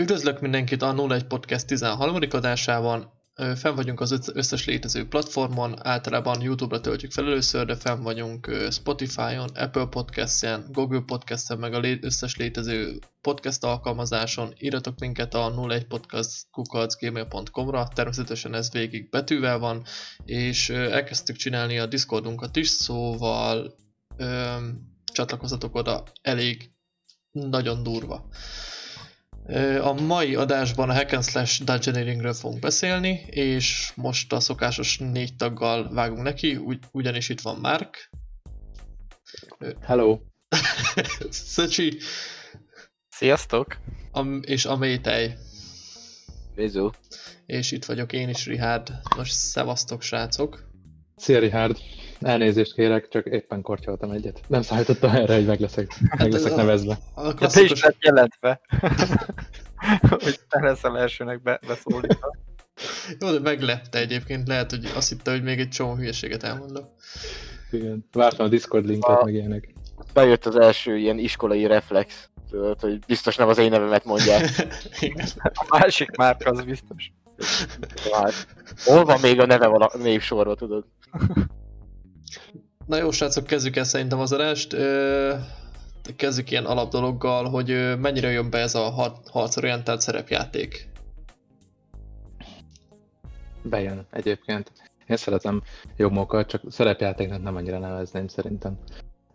Üdvözlök mindenkit a 01 Podcast 13. adásában. Fenn vagyunk az összes létező platformon, általában YouTube-ra töltjük fel először, de fenn vagyunk Spotify-on, Apple Podcast-en, Google Podcast-en, meg a összes létező podcast alkalmazáson. Írjatok minket a 01podcast.gmail.com-ra, természetesen ez végig betűvel van, és elkezdtük csinálni a Discordunkat is, szóval öm, csatlakozatok oda elég nagyon durva. A mai adásban a Hack and Slash Dungeoneeringről fogunk beszélni, és most a szokásos négy taggal vágunk neki, ugy, ugyanis itt van Mark. Hello. Szöcsi. Sziasztok. Am és a Métej. Bizu. És itt vagyok én is, Rihárd. Most szevasztok, srácok. Szia, Rihárd. Elnézést kérek, csak éppen kortyoltam egyet. Nem számítottam erre, hogy meg leszek, meg leszek nevezve. A klasszikus... Ja, te is jelentve. hogy te leszel elsőnek be, beszólítva. Jó, de meglepte egyébként. Lehet, hogy azt hitte, hogy még egy csomó hülyeséget elmondok. Igen. Vártam a Discord linket, a... meg ilyenek. Bejött az első ilyen iskolai reflex, tudod, hogy biztos nem az én nevemet mondják. a másik márka az biztos. Hát, hol van még a neve a névsorba, tudod? Na jó, srácok, kezdjük el szerintem az adást. Kezdjük ilyen alapdologgal, hogy mennyire jön be ez a harcorientált szerepjáték. Bejön egyébként. Én szeretem jobbmokat, csak szerepjátéknak nem annyira nevezném szerintem.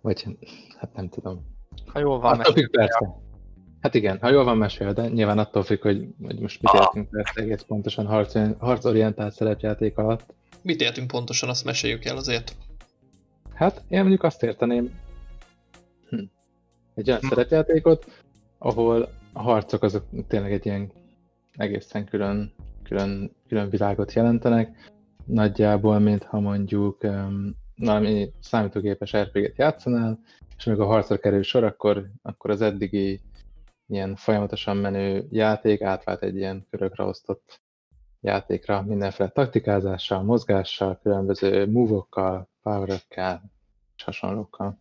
Vagy hát nem tudom. Ha jól van attól függ, persze. Hát igen, ha jól van mesél, de nyilván attól függ, hogy, hogy most mit értünk persze egész pontosan harc, harcorientált szerepjáték alatt. Mit értünk pontosan, azt meséljük el azért. Hát én mondjuk azt érteném, hm. egy olyan hm. szerepjátékot, ahol a harcok azok tényleg egy ilyen egészen külön, külön, külön világot jelentenek. Nagyjából, mintha mondjuk um, valami számítógépes RPG-t játszanál, és amikor a harcra kerül sor, akkor, akkor az eddigi ilyen folyamatosan menő játék átvált egy ilyen körökre osztott játékra, mindenféle taktikázással, mozgással, különböző move-okkal, power és hasonlókkal.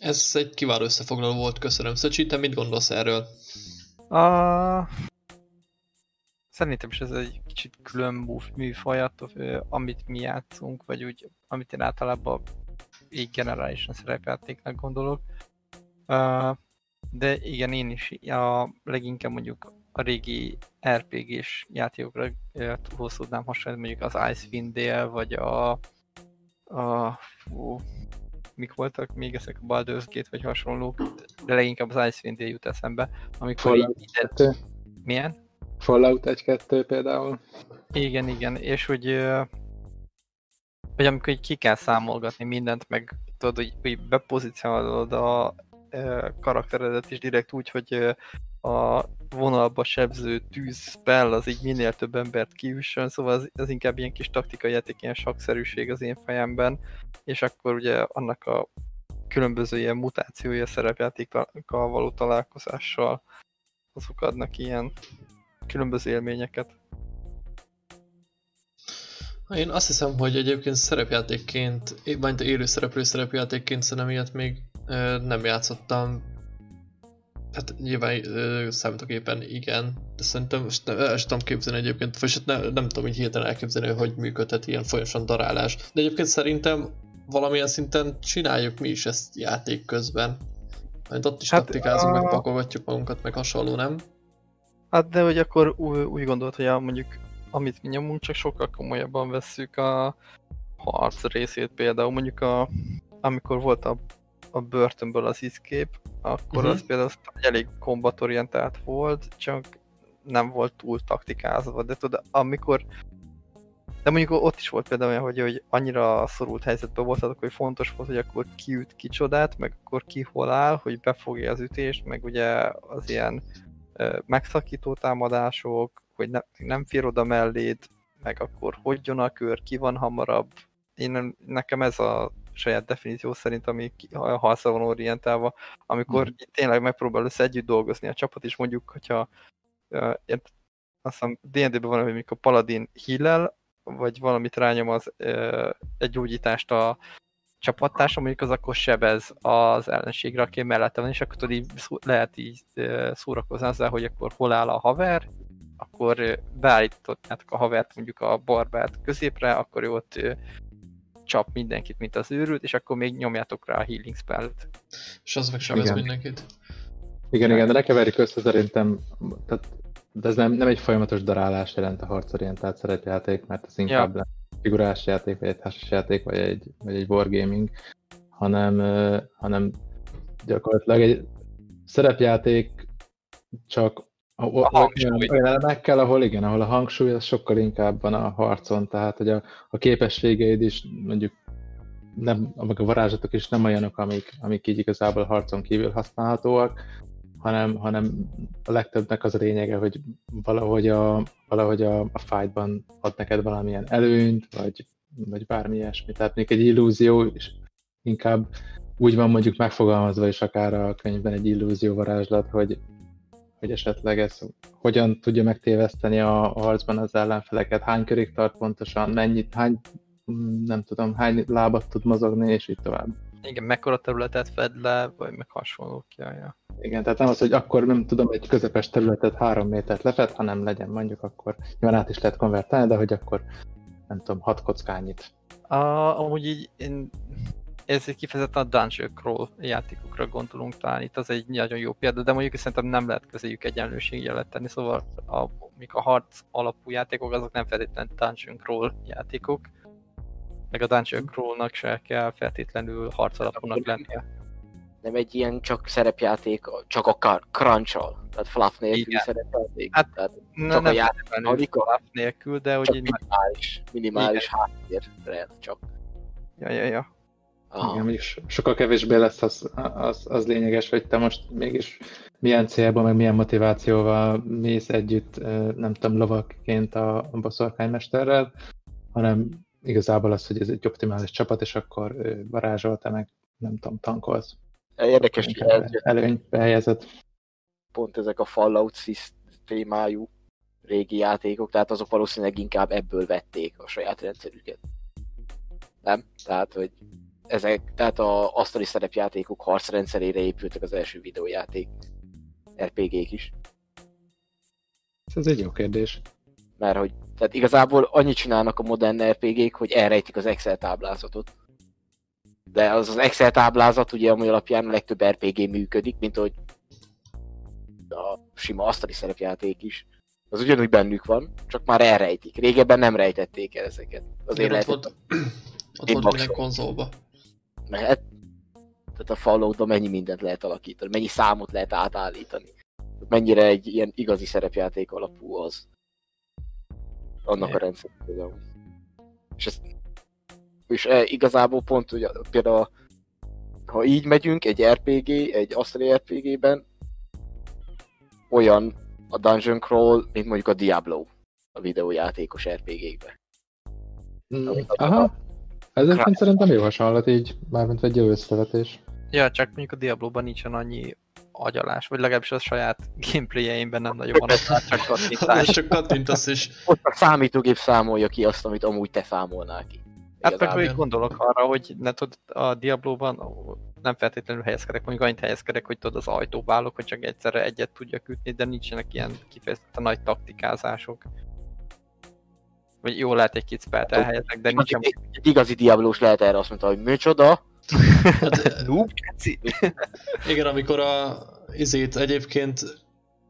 Ez egy kiváló összefoglaló volt, köszönöm. Szöcsi, te mit gondolsz erről? A... Szerintem is ez egy kicsit külön műfaj attól, amit mi játszunk, vagy úgy, amit én általában így generálisan szerepjátéknak gondolok. De igen, én is a leginkább mondjuk a régi RPG-s játékokra túlhoz tudnám hasonlítani, mondjuk az Icewind Dale, vagy a, a fú, mik voltak még ezek a Baldur's Gate, vagy hasonlók, de leginkább az Icewind Dale jut eszembe, amikor Fallout így, 2. Milyen? Fallout 1-2 például. Igen, igen, és hogy hogy amikor így ki kell számolgatni mindent, meg tudod, hogy, hogy bepozícionálod a karakteredet is direkt úgy, hogy a vonalba sebző tűz spell az így minél több embert kiüssön, szóval az, az inkább ilyen kis taktikai játék, ilyen sakszerűség az én fejemben, és akkor ugye annak a különböző ilyen mutációja szerepjátékkal való találkozással azok adnak ilyen különböző élményeket. Én azt hiszem, hogy egyébként szerepjátékként, vagy élő szereplő szerepjátékként szerintem ilyet még nem játszottam Hát nyilván uh, számítógépen igen, de szerintem most nem, el tudom képzelni egyébként, vagy hát nem, nem tudom így hirtelen elképzelni, hogy működhet ilyen folyamatosan darálás. De egyébként szerintem valamilyen szinten csináljuk mi is ezt játék közben. Majd ott is hát, taktikázunk, a... meg pakolgatjuk magunkat, meg hasonló, nem? Hát de hogy akkor úgy, úgy gondolt, hogy mondjuk amit mi nyomunk, csak sokkal komolyabban vesszük a harc részét például. Mondjuk a, amikor volt a a börtönből az Escape, akkor uh-huh. az például elég kombatorientált volt, csak nem volt túl taktikázva, de tudod, amikor de mondjuk ott is volt például olyan, hogy, hogy annyira szorult helyzetben voltatok, hogy fontos volt, hogy akkor ki üt kicsodát, meg akkor ki hol áll, hogy befogja az ütést, meg ugye az ilyen ö, megszakító támadások, hogy ne, nem fér oda melléd, meg akkor hogy jön a kör, ki van hamarabb. Én, nekem ez a saját definíció szerint, ami halszra van orientálva, amikor mm. tényleg megpróbál össze együtt dolgozni a csapat, és mondjuk, hogyha uh, azt hiszem D&D-ben van, hogy mikor Paladin hillel, vagy valamit rányom az uh, egy gyógyítást a csapattársa, mondjuk az akkor sebez az ellenségre, aki mellette van, és akkor tudod, így szó- lehet így ö, szórakozni azzal, hogy akkor hol áll a haver, akkor beállítottátok a havert mondjuk a barbát középre, akkor ő ott csap mindenkit, mint az őrült, és akkor még nyomjátok rá a healing spellt. És az meg sebez Igen. mindenkit. Igen, igen, de ne keverjük össze szerintem, tehát, de ez nem, nem egy folyamatos darálás jelent a harcorientált szerepjáték, mert ez inkább ja. figurás játék, vagy egy társas játék, vagy egy, vagy egy wargaming, hanem, hanem gyakorlatilag egy szerepjáték csak a, a, hangsúly. olyan, elemekkel, ahol igen, ahol a hangsúly az sokkal inkább van a harcon, tehát hogy a, a képességeid is mondjuk nem, meg a varázslatok is nem olyanok, amik, amik így igazából a harcon kívül használhatóak, hanem, hanem a legtöbbnek az a lényege, hogy valahogy a, valahogy a, a fightban ad neked valamilyen előnyt, vagy, vagy bármi ilyesmi. Tehát még egy illúzió is inkább úgy van mondjuk megfogalmazva is akár a könyvben egy illúzió varázslat, hogy, hogy esetleg ez hogyan tudja megtéveszteni a, a harcban az ellenfeleket, hány körig tart pontosan, mennyit, hány, nem tudom, hány lábat tud mozogni, és így tovább. Igen, mekkora területet fed le, vagy meg hasonlók. Ja, ja. Igen, tehát nem az, hogy akkor nem tudom, egy közepes területet három métert lefed, hanem legyen mondjuk akkor, nyilván át is lehet konvertálni, de hogy akkor nem tudom, hat kockányit. A, amúgy így én, ez egy kifejezetten a Dungeon Crawl játékokra gondolunk talán, itt az egy nagyon jó példa, de mondjuk szerintem nem lehet közéjük egyenlőségjelet tenni, szóval a, mik a harc alapú játékok, azok nem feltétlenül Dungeon Crawl játékok, meg a Dungeon Crawl-nak se kell feltétlenül harc alapúnak lennie. Nem egy ilyen csak szerepjáték, csak akár crunch tehát fluff nélkül Igen. szerepjáték. Hát, tehát Ne, Csak a nem játék feltétlenül mechanika? fluff nélkül, de hogy csak minimális, minimális háttérre csak. Ja, ja, ja. Igen, mondjuk so- sokkal kevésbé lesz az, az, az lényeges, hogy te most mégis milyen célban, meg milyen motivációval mész együtt, nem tudom, lovakként a, a boszorkánymesterrel, hanem igazából az, hogy ez egy optimális csapat, és akkor varázsol, te meg nem tudom, tankolsz. Érdekes, hogy Előnybe helyezed. pont ezek a Fallout témájú régi játékok, tehát azok valószínűleg inkább ebből vették a saját rendszerüket. Nem? Tehát, hogy ezek, tehát a asztali szerepjátékok harcrendszerére épültek az első videójáték RPG-k is. Ez egy jó kérdés. Mert hogy, tehát igazából annyit csinálnak a modern RPG-k, hogy elrejtik az Excel táblázatot. De az az Excel táblázat, ugye, ami alapján a legtöbb RPG működik, mint hogy a sima asztali szerepjáték is. Az ugyanúgy bennük van, csak már elrejtik. Régebben nem rejtették el ezeket. Azért Igen, ott lehetett, volt, ott Én volt minden konzolba. Lehet, tehát a fallout mennyi mindent lehet alakítani, mennyi számot lehet átállítani. Mennyire egy ilyen igazi szerepjáték alapú az. Annak a Igen. rendszer például. És ez és e, igazából pont, a- például ha így megyünk egy RPG, egy asztali RPG-ben, olyan a Dungeon Crawl, mint mondjuk a Diablo a videójátékos RPG-kben. Mm, Aha, egyébként szerintem jó hasonlat így, mármint egy jó összevetés. Ja, csak mondjuk a Diablo-ban nincsen annyi agyalás, vagy legalábbis a saját gameplayjeimben nem nagyon van ott, hát csak Ez kattintás. csak kattintasz is. Ott a számítógép számolja ki azt, amit amúgy te számolnál ki. Hát meg még gondolok arra, hogy ne tudod, a Diablo-ban nem feltétlenül helyezkedek, mondjuk annyit helyezkedek, hogy tudod az ajtóba állok, hogy csak egyszerre egyet tudjak ütni, de nincsenek ilyen kifejezetten nagy taktikázások. Vagy jó lehet egy kicsit spelt elhelyezek, de nincsen... Egy, egy igazi diablós lehet erre azt mondta, hogy micsoda, Hát, igen, amikor a izét egyébként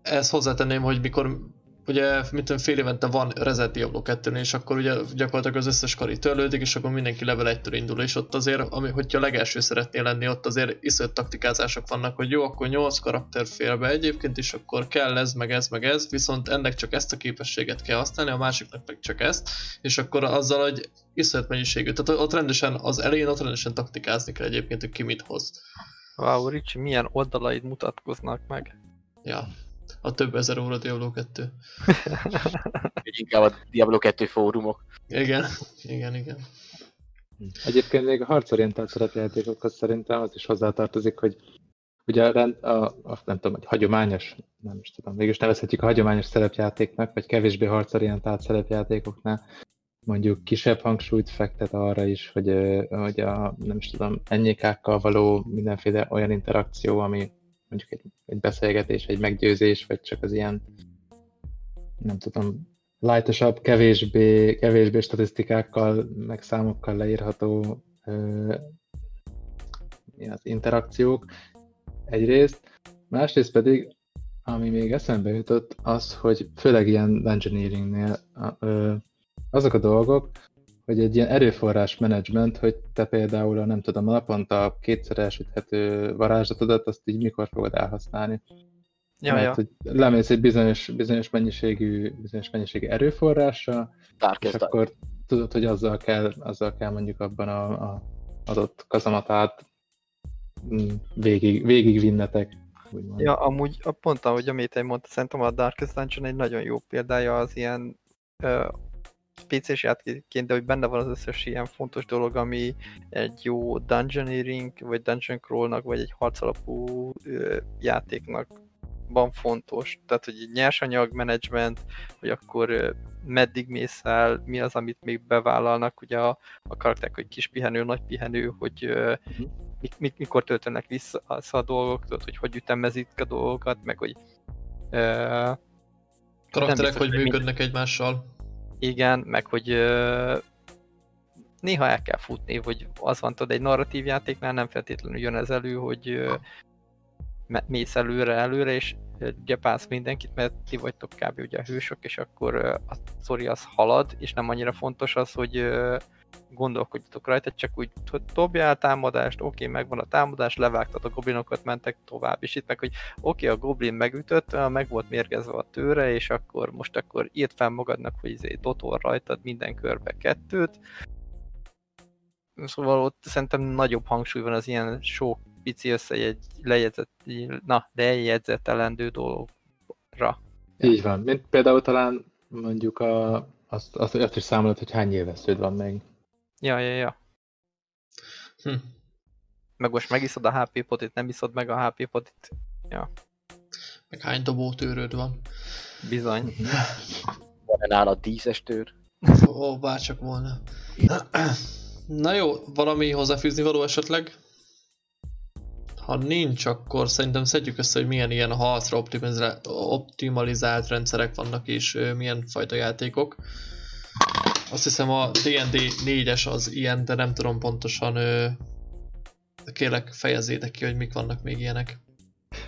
ezt hozzátenném, hogy mikor ugye mint fél évente van Reset Diablo 2 és akkor ugye gyakorlatilag az összes kari törlődik, és akkor mindenki level 1-től indul, és ott azért, ami, hogyha legelső szeretnél lenni, ott azért iszonyat taktikázások vannak, hogy jó, akkor 8 karakter fél be egyébként, és akkor kell ez, meg ez, meg ez, viszont ennek csak ezt a képességet kell használni, a másiknak meg csak ezt, és akkor azzal, hogy iszonyat mennyiségű. Tehát ott rendesen, az elején ott rendesen taktikázni kell egyébként, hogy ki mit hoz. Wow, Ricsi, milyen oldalaid mutatkoznak meg. Ja, a több ezer óra Diablo 2. vagy inkább a Diablo 2 fórumok. Igen, igen, igen. Egyébként még a harcorientált szerepjátékokhoz szerintem az is hozzátartozik, hogy ugye a, rend, a, a nem tudom, egy hagyományos, nem is tudom, mégis nevezhetjük a hagyományos szerepjátéknak, vagy kevésbé harcorientált szerepjátékoknál, mondjuk kisebb hangsúlyt fektet arra is, hogy, hogy a, nem is tudom, ennyékákkal való mindenféle olyan interakció, ami mondjuk egy, egy beszélgetés, egy meggyőzés, vagy csak az ilyen, nem tudom, lightosabb, kevésbé, kevésbé statisztikákkal, meg számokkal leírható ö, az interakciók egyrészt, másrészt pedig, ami még eszembe jutott, az, hogy főleg ilyen engineeringnél ö, azok a dolgok, hogy egy ilyen erőforrás menedzsment, hogy te például a nem tudom, a naponta kétszer elsüthető varázslatodat, azt így mikor fogod elhasználni. Ja, Mert ja. hogy lemész egy bizonyos, bizonyos mennyiségű, bizonyos mennyiségű erőforrásra, és Darkest Dark. akkor tudod, hogy azzal kell, azzal kell mondjuk abban a, a adott kazamatát mm, végig, végigvinnetek. úgymond. Ja, amúgy a pont ahogy a Métej mondta, szerintem a Darkest Dungeon egy nagyon jó példája az ilyen ö, PC-s játékként, de hogy benne van az összes ilyen fontos dolog, ami egy jó dungeoneering, vagy dungeon crawlnak, vagy egy harcalapú ö, játéknak van fontos. Tehát, hogy nyersanyag management, hogy akkor ö, meddig mész el, mi az, amit még bevállalnak, ugye a, a karakterek, hogy kis pihenő, nagy pihenő, hogy ö, Mhm. mik, mik, mikor töltenek vissza a dolgok, tudod, hogy hogy ütemezik a dolgokat, meg hogy ö, Karakterek biztos, hogy működnek egymással. Igen, meg hogy ö, néha el kell futni, hogy az van, tudod, egy narratív játéknál nem feltétlenül jön ez elő, hogy ö, mész előre, előre, és gyepálsz mindenkit, mert ti vagytok kb. ugye a hősök, és akkor a sztori az halad, és nem annyira fontos az, hogy gondolkodjatok rajta, csak úgy hogy dobjál támadást, oké, megvan a támadás, levágtad a goblinokat, mentek tovább, és itt meg, hogy oké, a goblin megütött, meg volt mérgezve a tőre, és akkor most akkor írd fel magadnak, hogy izé dotor rajtad minden körbe kettőt. Szóval ott szerintem nagyobb hangsúly van az ilyen sok pici összejegy, lejegyzett, na, lejegyzetelendő dologra. Így van. Mint például talán mondjuk a, azt, azt, azt is számolod, hogy hány élvesződ van még. Ja, ja, ja. Hm. Meg most megiszod a HP potit, nem iszod meg a HP potit. Meg hány dobótőröd van. Bizony. Van nálad díszes tőr. Ó, bárcsak volna. Na jó, valami hozzáfűzni való esetleg? Ha nincs, akkor szerintem szedjük össze, hogy milyen ilyen harcra optimalizált, rendszerek vannak, és milyen fajta játékok. Azt hiszem a D&D 4-es az ilyen, de nem tudom pontosan, ö, kérlek fejezzétek ki, hogy mik vannak még ilyenek.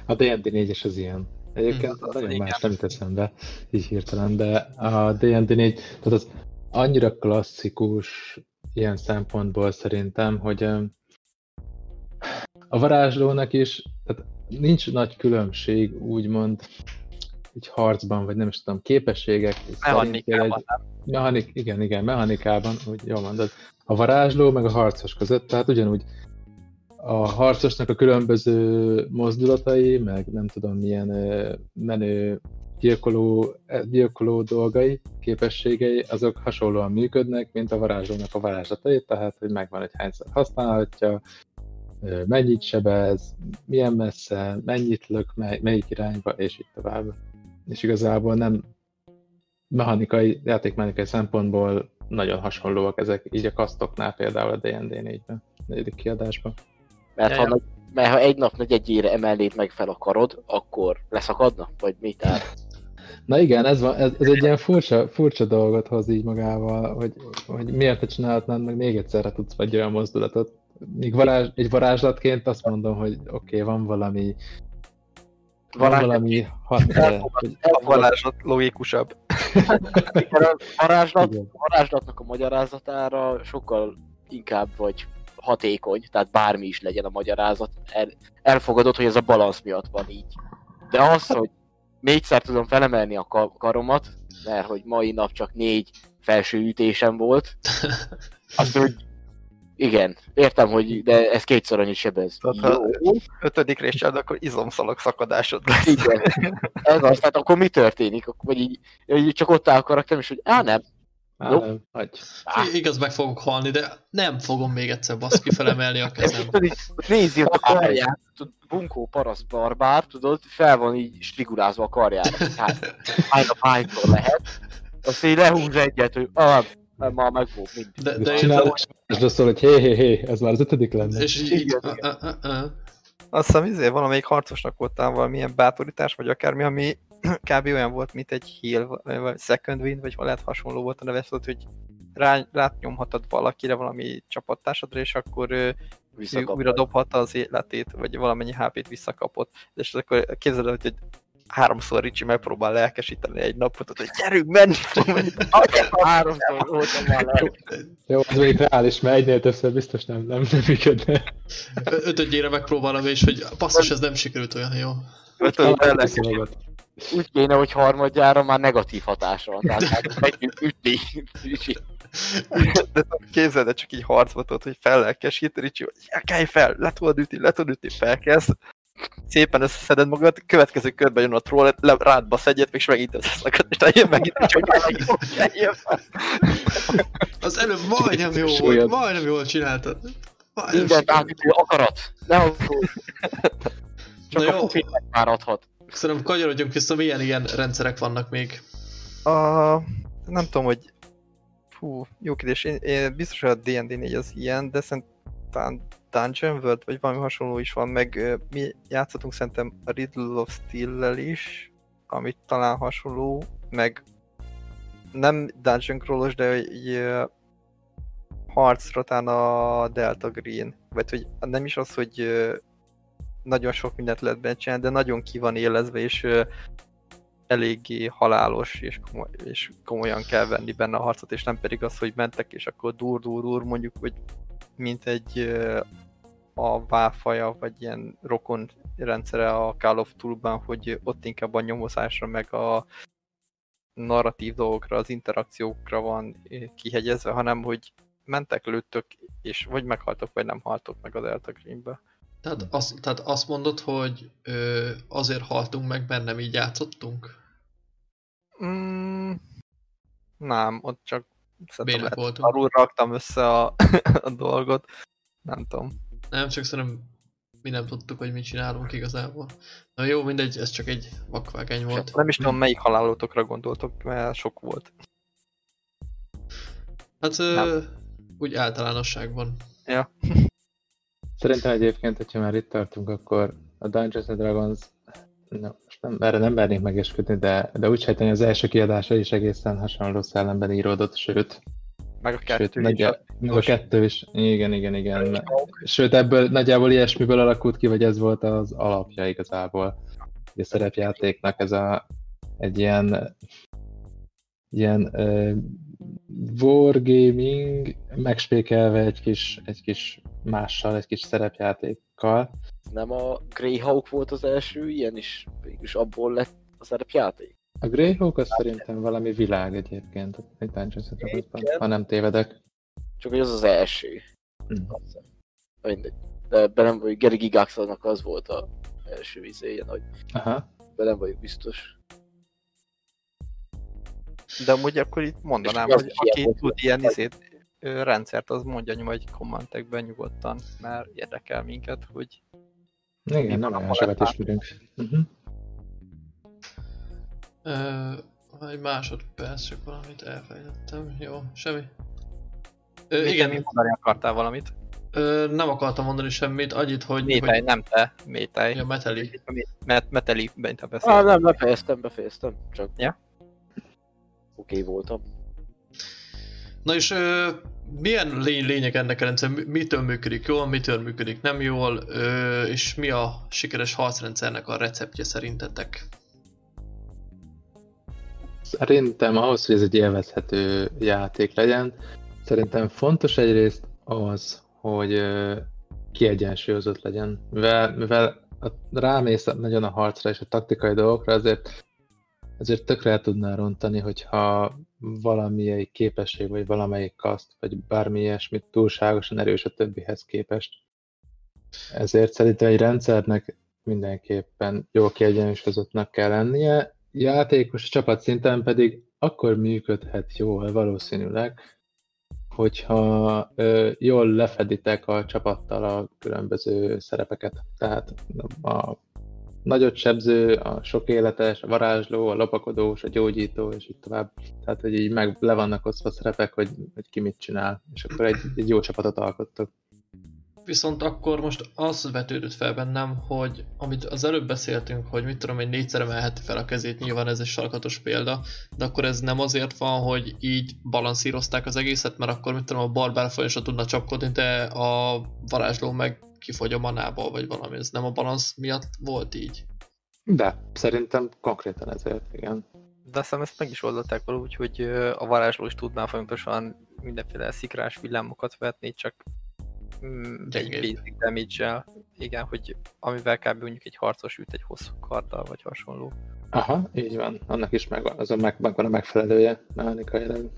A D&D 4-es az ilyen. Egyébként Hm, az nagyon igen. más nem jut eszembe, így hirtelen, de a D&D 4, tehát az annyira klasszikus ilyen szempontból szerintem, hogy a varázslónak is, tehát nincs nagy különbség, úgymond, egy harcban, vagy nem is tudom, képességek szerint egy, Mechanikában. Mechanik, igen, igen, mechanikában, úgy jól mondod. A varázsló meg a harcos között, tehát ugyanúgy a harcosnak a különböző mozdulatai, meg nem tudom milyen menő gyilkoló, eh, gyilkoló dolgai, képességei, azok hasonlóan működnek, mint a varázslónak a varázslatai, tehát hogy megvan, hogy hányszor használhatja, mennyit sebez, milyen messze, mennyit lök, mely, melyik irányba, és így tovább. És igazából nem mechanikai, játékmechanikai szempontból nagyon hasonlóak ezek, így a kasztoknál például a D&D 4-ben, negyedik kiadásban. Mert, Ja, ha, ja. nagy- mert ha egy nap negyedjére emelnéd meg fel a karod, akkor leszakadna? Vagy mi? Tehát Na igen, ez, van, ez, ez egy ilyen furcsa, furcsa dolgot hoz így magával, hogy, hogy miért te csinálhatnád meg még egyszerre tudsz vagy olyan mozdulatot. Míg varázs, egy varázslatként azt mondom, hogy oké, okay, van valami, Varázs- valami hat, hogy, A varázslat logikusabb. a varázslat, a varázslatnak a magyarázatára sokkal inkább vagy hatékony, tehát bármi is legyen a magyarázat, el, elfogadod, hogy ez a balansz miatt van így. De az, hogy négyszer tudom felemelni a ka- karomat, mert hogy mai nap csak négy felső ütésem volt, azt hogy igen, értem, hogy de ez kétszer annyit sebez. Tehát ha ötödik részt csinálod, akkor izomszalag szakadásod lesz. igen. Ez az, tehát akkor mi történik? Akkor, vagy így, így csak ott áll a karakterem, és hogy á nem, Á, Jó. nem, hagyj. I- Igaz, meg fogok halni, de nem fogom még egyszer baszki felemelni a kezem. Nézi a karját, tudod, bunkó paraszt barbár, tudod, fel van így strigulázva a karjára. Hát, hány hányszor lehet. Azt így lehúz egyet, hogy ah, már meg volt mind. De, De csinálok, és szól, hogy hé, hé, hé, ez már az ötödik lenne. és így, Igen, a, a, a, a. Azt hiszem, izé, valamelyik harcosnak voltál valamilyen bátorítás, vagy akármi, ami kb. olyan volt, mint egy heal, vagy second wind, vagy lehet hasonló volt a neve, szóval, hogy rá, rátnyomhatod valakire, valami csapattársadra, és akkor ő, ő újra dobhatta az életét, vagy valamennyi HP-t visszakapott. És akkor képzeld el, hogy háromszor Ricsi megpróbál lelkesíteni egy napot, hogy gyerünk, menni fog, menni. Háromszor voltam már le. Jó, az még reális, mert egynél többször biztos nem, nem, nem működne. Ötödjére megpróbálom, és hogy basszus, ez nem sikerült olyan jó. Magad. Úgy kéne, hogy harmadjára már negatív hatása van. Tehát hát megyünk ütni. De képzeld, el, csak így harcba tudod, hogy fellelkesít, Ricsi, hogy "Ja, kelj fel, le tudod ütni, le tudod ütni, felkezd, szépen összeszeded magad, következő körben jön a troll, le, rád basz egyet, és megint összeszakad, és eljön megint, már megint eljön. Az előbb majdnem jó volt, majdnem jól csináltad. Majdnem Mindent átütő akarat. Ne aggódj. Csak Na a jó. pufit megmáradhat. Szerintem kanyarodjunk vissza, milyen ilyen rendszerek vannak még. A, nem tudom, hogy fú, jó kérdés, én, én biztos, hogy a D&D 4 az ilyen, de szerintem Dungeon World, vagy valami hasonló is van, meg mi játszhatunk szerintem Riddle of Steel-lel is, amit talán hasonló, meg nem Dungeon Crawlos, de egy harcra talán a Delta Green, vagy hogy nem is az, hogy nagyon sok mindent lehet benne csinálni, de nagyon ki van élezve, és eléggé halálos, és, komoly, és komolyan kell venni benne a harcot, és nem pedig az, hogy mentek, és akkor dur dur dur mondjuk, hogy mint egy a válfaja, vagy ilyen rokon rendszere a Call of Duty-ban, hogy ott inkább a nyomozásra, meg a narratív dolgokra, az interakciókra van ö, kihegyezve, hanem hogy mentek, lőttök, és vagy meghaltok, vagy nem haltok meg a Delta Greenbe. Tehát, azt, tehát azt mondod, hogy ö, azért haltunk meg, mert nem így játszottunk? Mm, nem, ott csak szerintem arról raktam össze a, a dolgot. Nem tudom. Nem, csak szerintem mi nem tudtuk, hogy mit csinálunk igazából. Na jó, mindegy, ez csak egy vakvágány volt. Nem is tudom, melyik halálotokra gondoltok, mert sok volt. Hát ö, úgy általánosságban. Szerintem egyébként, hogyha már itt tartunk, akkor a Dungeons and Dragons, no, most nem, erre nem mernék megesküdni, de, de úgy sejteni az első kiadása is egészen hasonló szellemben íródott, sőt, Meg a sőt kettő is. nagyja, meg a kettő is, igen, igen, igen. Sőt, ebből nagyjából ilyesmiből alakult ki, vagy ez volt az alapja igazából. A szerepjátéknak ez a, egy ilyen, ilyen uh, wargaming, megspékelve egy kis, egy kis mással, egy kis szerepjátékkal. Nem a Greyhawk volt az első ilyen is, végülis abból lett a szerepjáték. A Greyhawk az szerintem valami világ egyébként, egy Dungeons and Dragonsban, ha nem tévedek. Csak hogy az az első. Na Mindegy. De be nem vagy, Gary Gigaxonnak az volt a első izéje, hogy Aha. be nem vagyok biztos. De amúgy akkor itt mondanám, hogy ilyen aki tud ilyen izét, rendszert, az mondja nyom egy kommentekben nyugodtan, mert érdekel minket, hogy Igen, nem olyan sokat ismerünk. Uh-huh. Ö, egy másodperc, csak valamit elfejtettem. Jó, semmi. Ö, igen, igen, mi mondani akartál valamit. ö, nem akartam mondani semmit, annyit, hogy... Métej, hogy nem te, Métej. ja, meteli. Met, meteli, bent a Ah, beszél. nem, befejeztem, befejeztem. Csak Ja. oké okay voltam. Na és ö, milyen lény, lényeg ennek a rendszer? Mi- Mitől működik jól, mitől működik nem jól, ö, és mi a sikeres harcrendszernek a receptje szerintetek? Szerintem ahhoz, hogy ez egy élvezhető játék legyen, szerintem fontos egyrészt az, hogy kiegyensúlyozott legyen. Mivel, mivel rámész nagyon a harcra és a taktikai dolgokra, azért, azért tökre el tudná rontani, hogyha valamelyik képesség, vagy valamelyik kaszt, vagy bármi ilyesmit túlságosan erős a többihez képest. Ezért szerintem egy rendszernek mindenképpen jó kiegyensúlyozottnak kell lennie, játékos csapat szinten pedig akkor működhet jól valószínűleg, hogyha ö, jól lefeditek a csapattal a különböző szerepeket. Tehát a nagyot sebző, a sok életes, a varázsló, a lopakodós, a gyógyító, és így tovább. Tehát, hogy így meg le vannak osztva szerepek, hogy, hogy ki mit csinál, és akkor egy, egy jó csapatot alkottok. Viszont akkor most az vetődött fel bennem, hogy amit az előbb beszéltünk, hogy mit tudom, hogy négyszer emelheti fel a kezét, nyilván ez egy sarkatos példa, de akkor ez nem azért van, hogy így balanszírozták az egészet, mert akkor mit tudom, a barbár folyamatosan tudna csapkodni, de a varázsló meg kifogy a manából, vagy valami, ez nem a balansz miatt volt így. De szerintem konkrétan ezért, igen. De aztán ezt meg is oldották valahogy, hogy a varázsló is tudná folyamatosan mindenféle szikrás villámokat vetni, csak mm, egy Gyengébb. basic damage Igen, hogy amivel kb. mondjuk egy harcos üt egy hosszú karddal, vagy hasonló. Aha, így van. Annak is megvan, azon meg, megvan a megfelelője mechanikailag.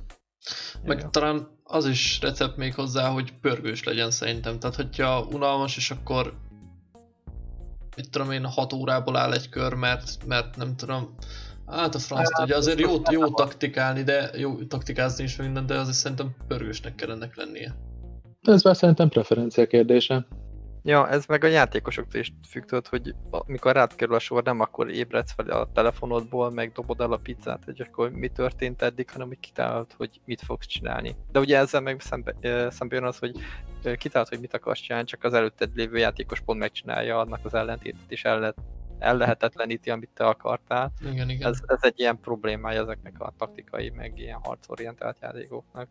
Meg Ja. talán az is recept még hozzá, hogy pörgős legyen szerintem. Tehát, hogyha unalmas, és akkor mit tudom én, 6 órából áll egy kör, mert, mert nem tudom, hát a franc, ugye azért jó, jó taktikálni, de jó taktikázni is minden, de azért szerintem pörgősnek kell ennek lennie. Ez már szerintem preferencia kérdése. Ja, ez meg a játékosoktól is függ, tudod, hogy amikor rád kerül a sor, nem akkor ébredsz fel a telefonodból, meg dobod el a pizzát, hogy akkor mi történt eddig, hanem hogy kitálod, hogy mit fogsz csinálni. De ugye ezzel meg szembe, szembe jön az, hogy kitálod, hogy mit akarsz csinálni, csak az előtted lévő játékos pont megcsinálja annak az ellentétet, és el, lehet, el lehetetleníti, amit te akartál. Igen, igen. Ez, ez egy ilyen problémája ezeknek a taktikai, meg ilyen harcorientált játékoknak.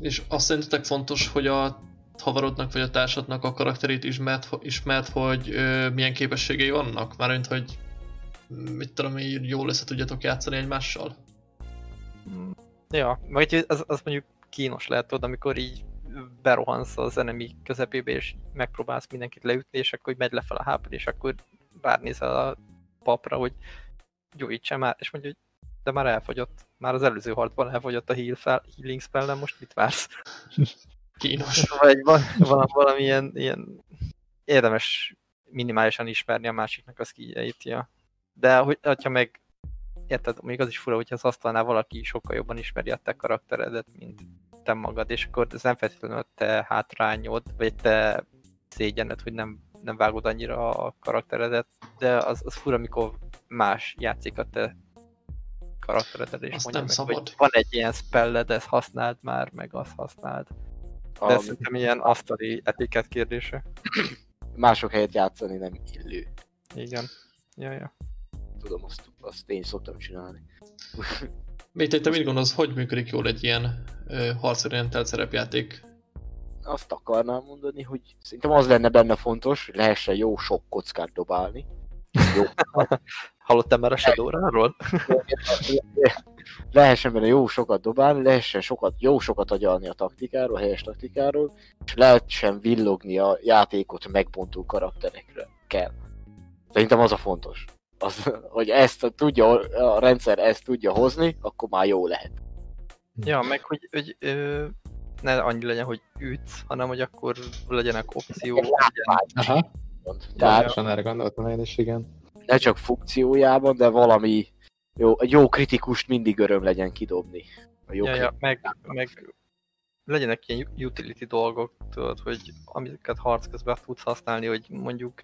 És azt szerintetek fontos, hogy a havarodnak vagy a társadnak a karakterét ismert, ismert hogy ö, milyen képességei vannak? Mármint, hogy mit tudom én, jól össze tudjatok játszani egymással? Mm, Ja, vagy az, az mondjuk kínos lehet, tudod, amikor így berohansz az enemi közepébe, és megpróbálsz mindenkit leütni, és akkor megy lefelé a HP, és akkor bárnézel a papra, hogy gyógyítsa már, és mondja, hogy de már elfogyott. Már az előző harcban elfogyott a heal fel, healing spell most mit vársz? Kínos. Vagy van, van valami ilyen, érdemes minimálisan ismerni a másiknak a skilljeit, ja. De hogy, hogyha meg érted, még az is fura, hogyha az asztalnál valaki sokkal jobban ismeri a te karakteredet, mint te magad, és akkor ez nem feltétlenül a te hátrányod, vagy te szégyened, hogy nem, nem vágod annyira a karakteredet, de az, az fura, amikor más játszik a te karakteredet, és Azt mondja nem meg, szabad. hogy van egy ilyen spelled, ezt használd már, meg azt használd. De A ez szerintem ilyen asztali etikett kérdése. mások helyett játszani nem illő. Igen. Ja, ja. Tudom, azt, azt én szoktam csinálni. Még te mit gondolsz, hogy működik jól egy ilyen ö, harcorientált szerepjáték? Azt akarnám mondani, hogy szerintem az lenne benne fontos, hogy lehessen jó sok kockát dobálni. Jó, Hallottam már a Shadowrunról? lehessen benne jó sokat dobálni, lehessen sokat, jó sokat agyalni a taktikáról, a helyes taktikáról, és lehessen villogni a játékot megbontó karakterekre. Kell. Szerintem az a fontos. Az, hogy ezt tudja, a rendszer ezt tudja hozni, akkor már jó lehet. Ja, meg hogy, hogy ö, ne annyi legyen, hogy ütsz, hanem hogy akkor legyenek opciók. Legyen. Aha, Tehát pontosan erre gondoltam én is, igen. Ne csak funkciójában, de valami jó, egy jó kritikust mindig öröm legyen kidobni. A jó Ja, ja, meg, meg legyenek ilyen utility dolgok, tudod, hogy amiket harc közben tudsz használni, hogy mondjuk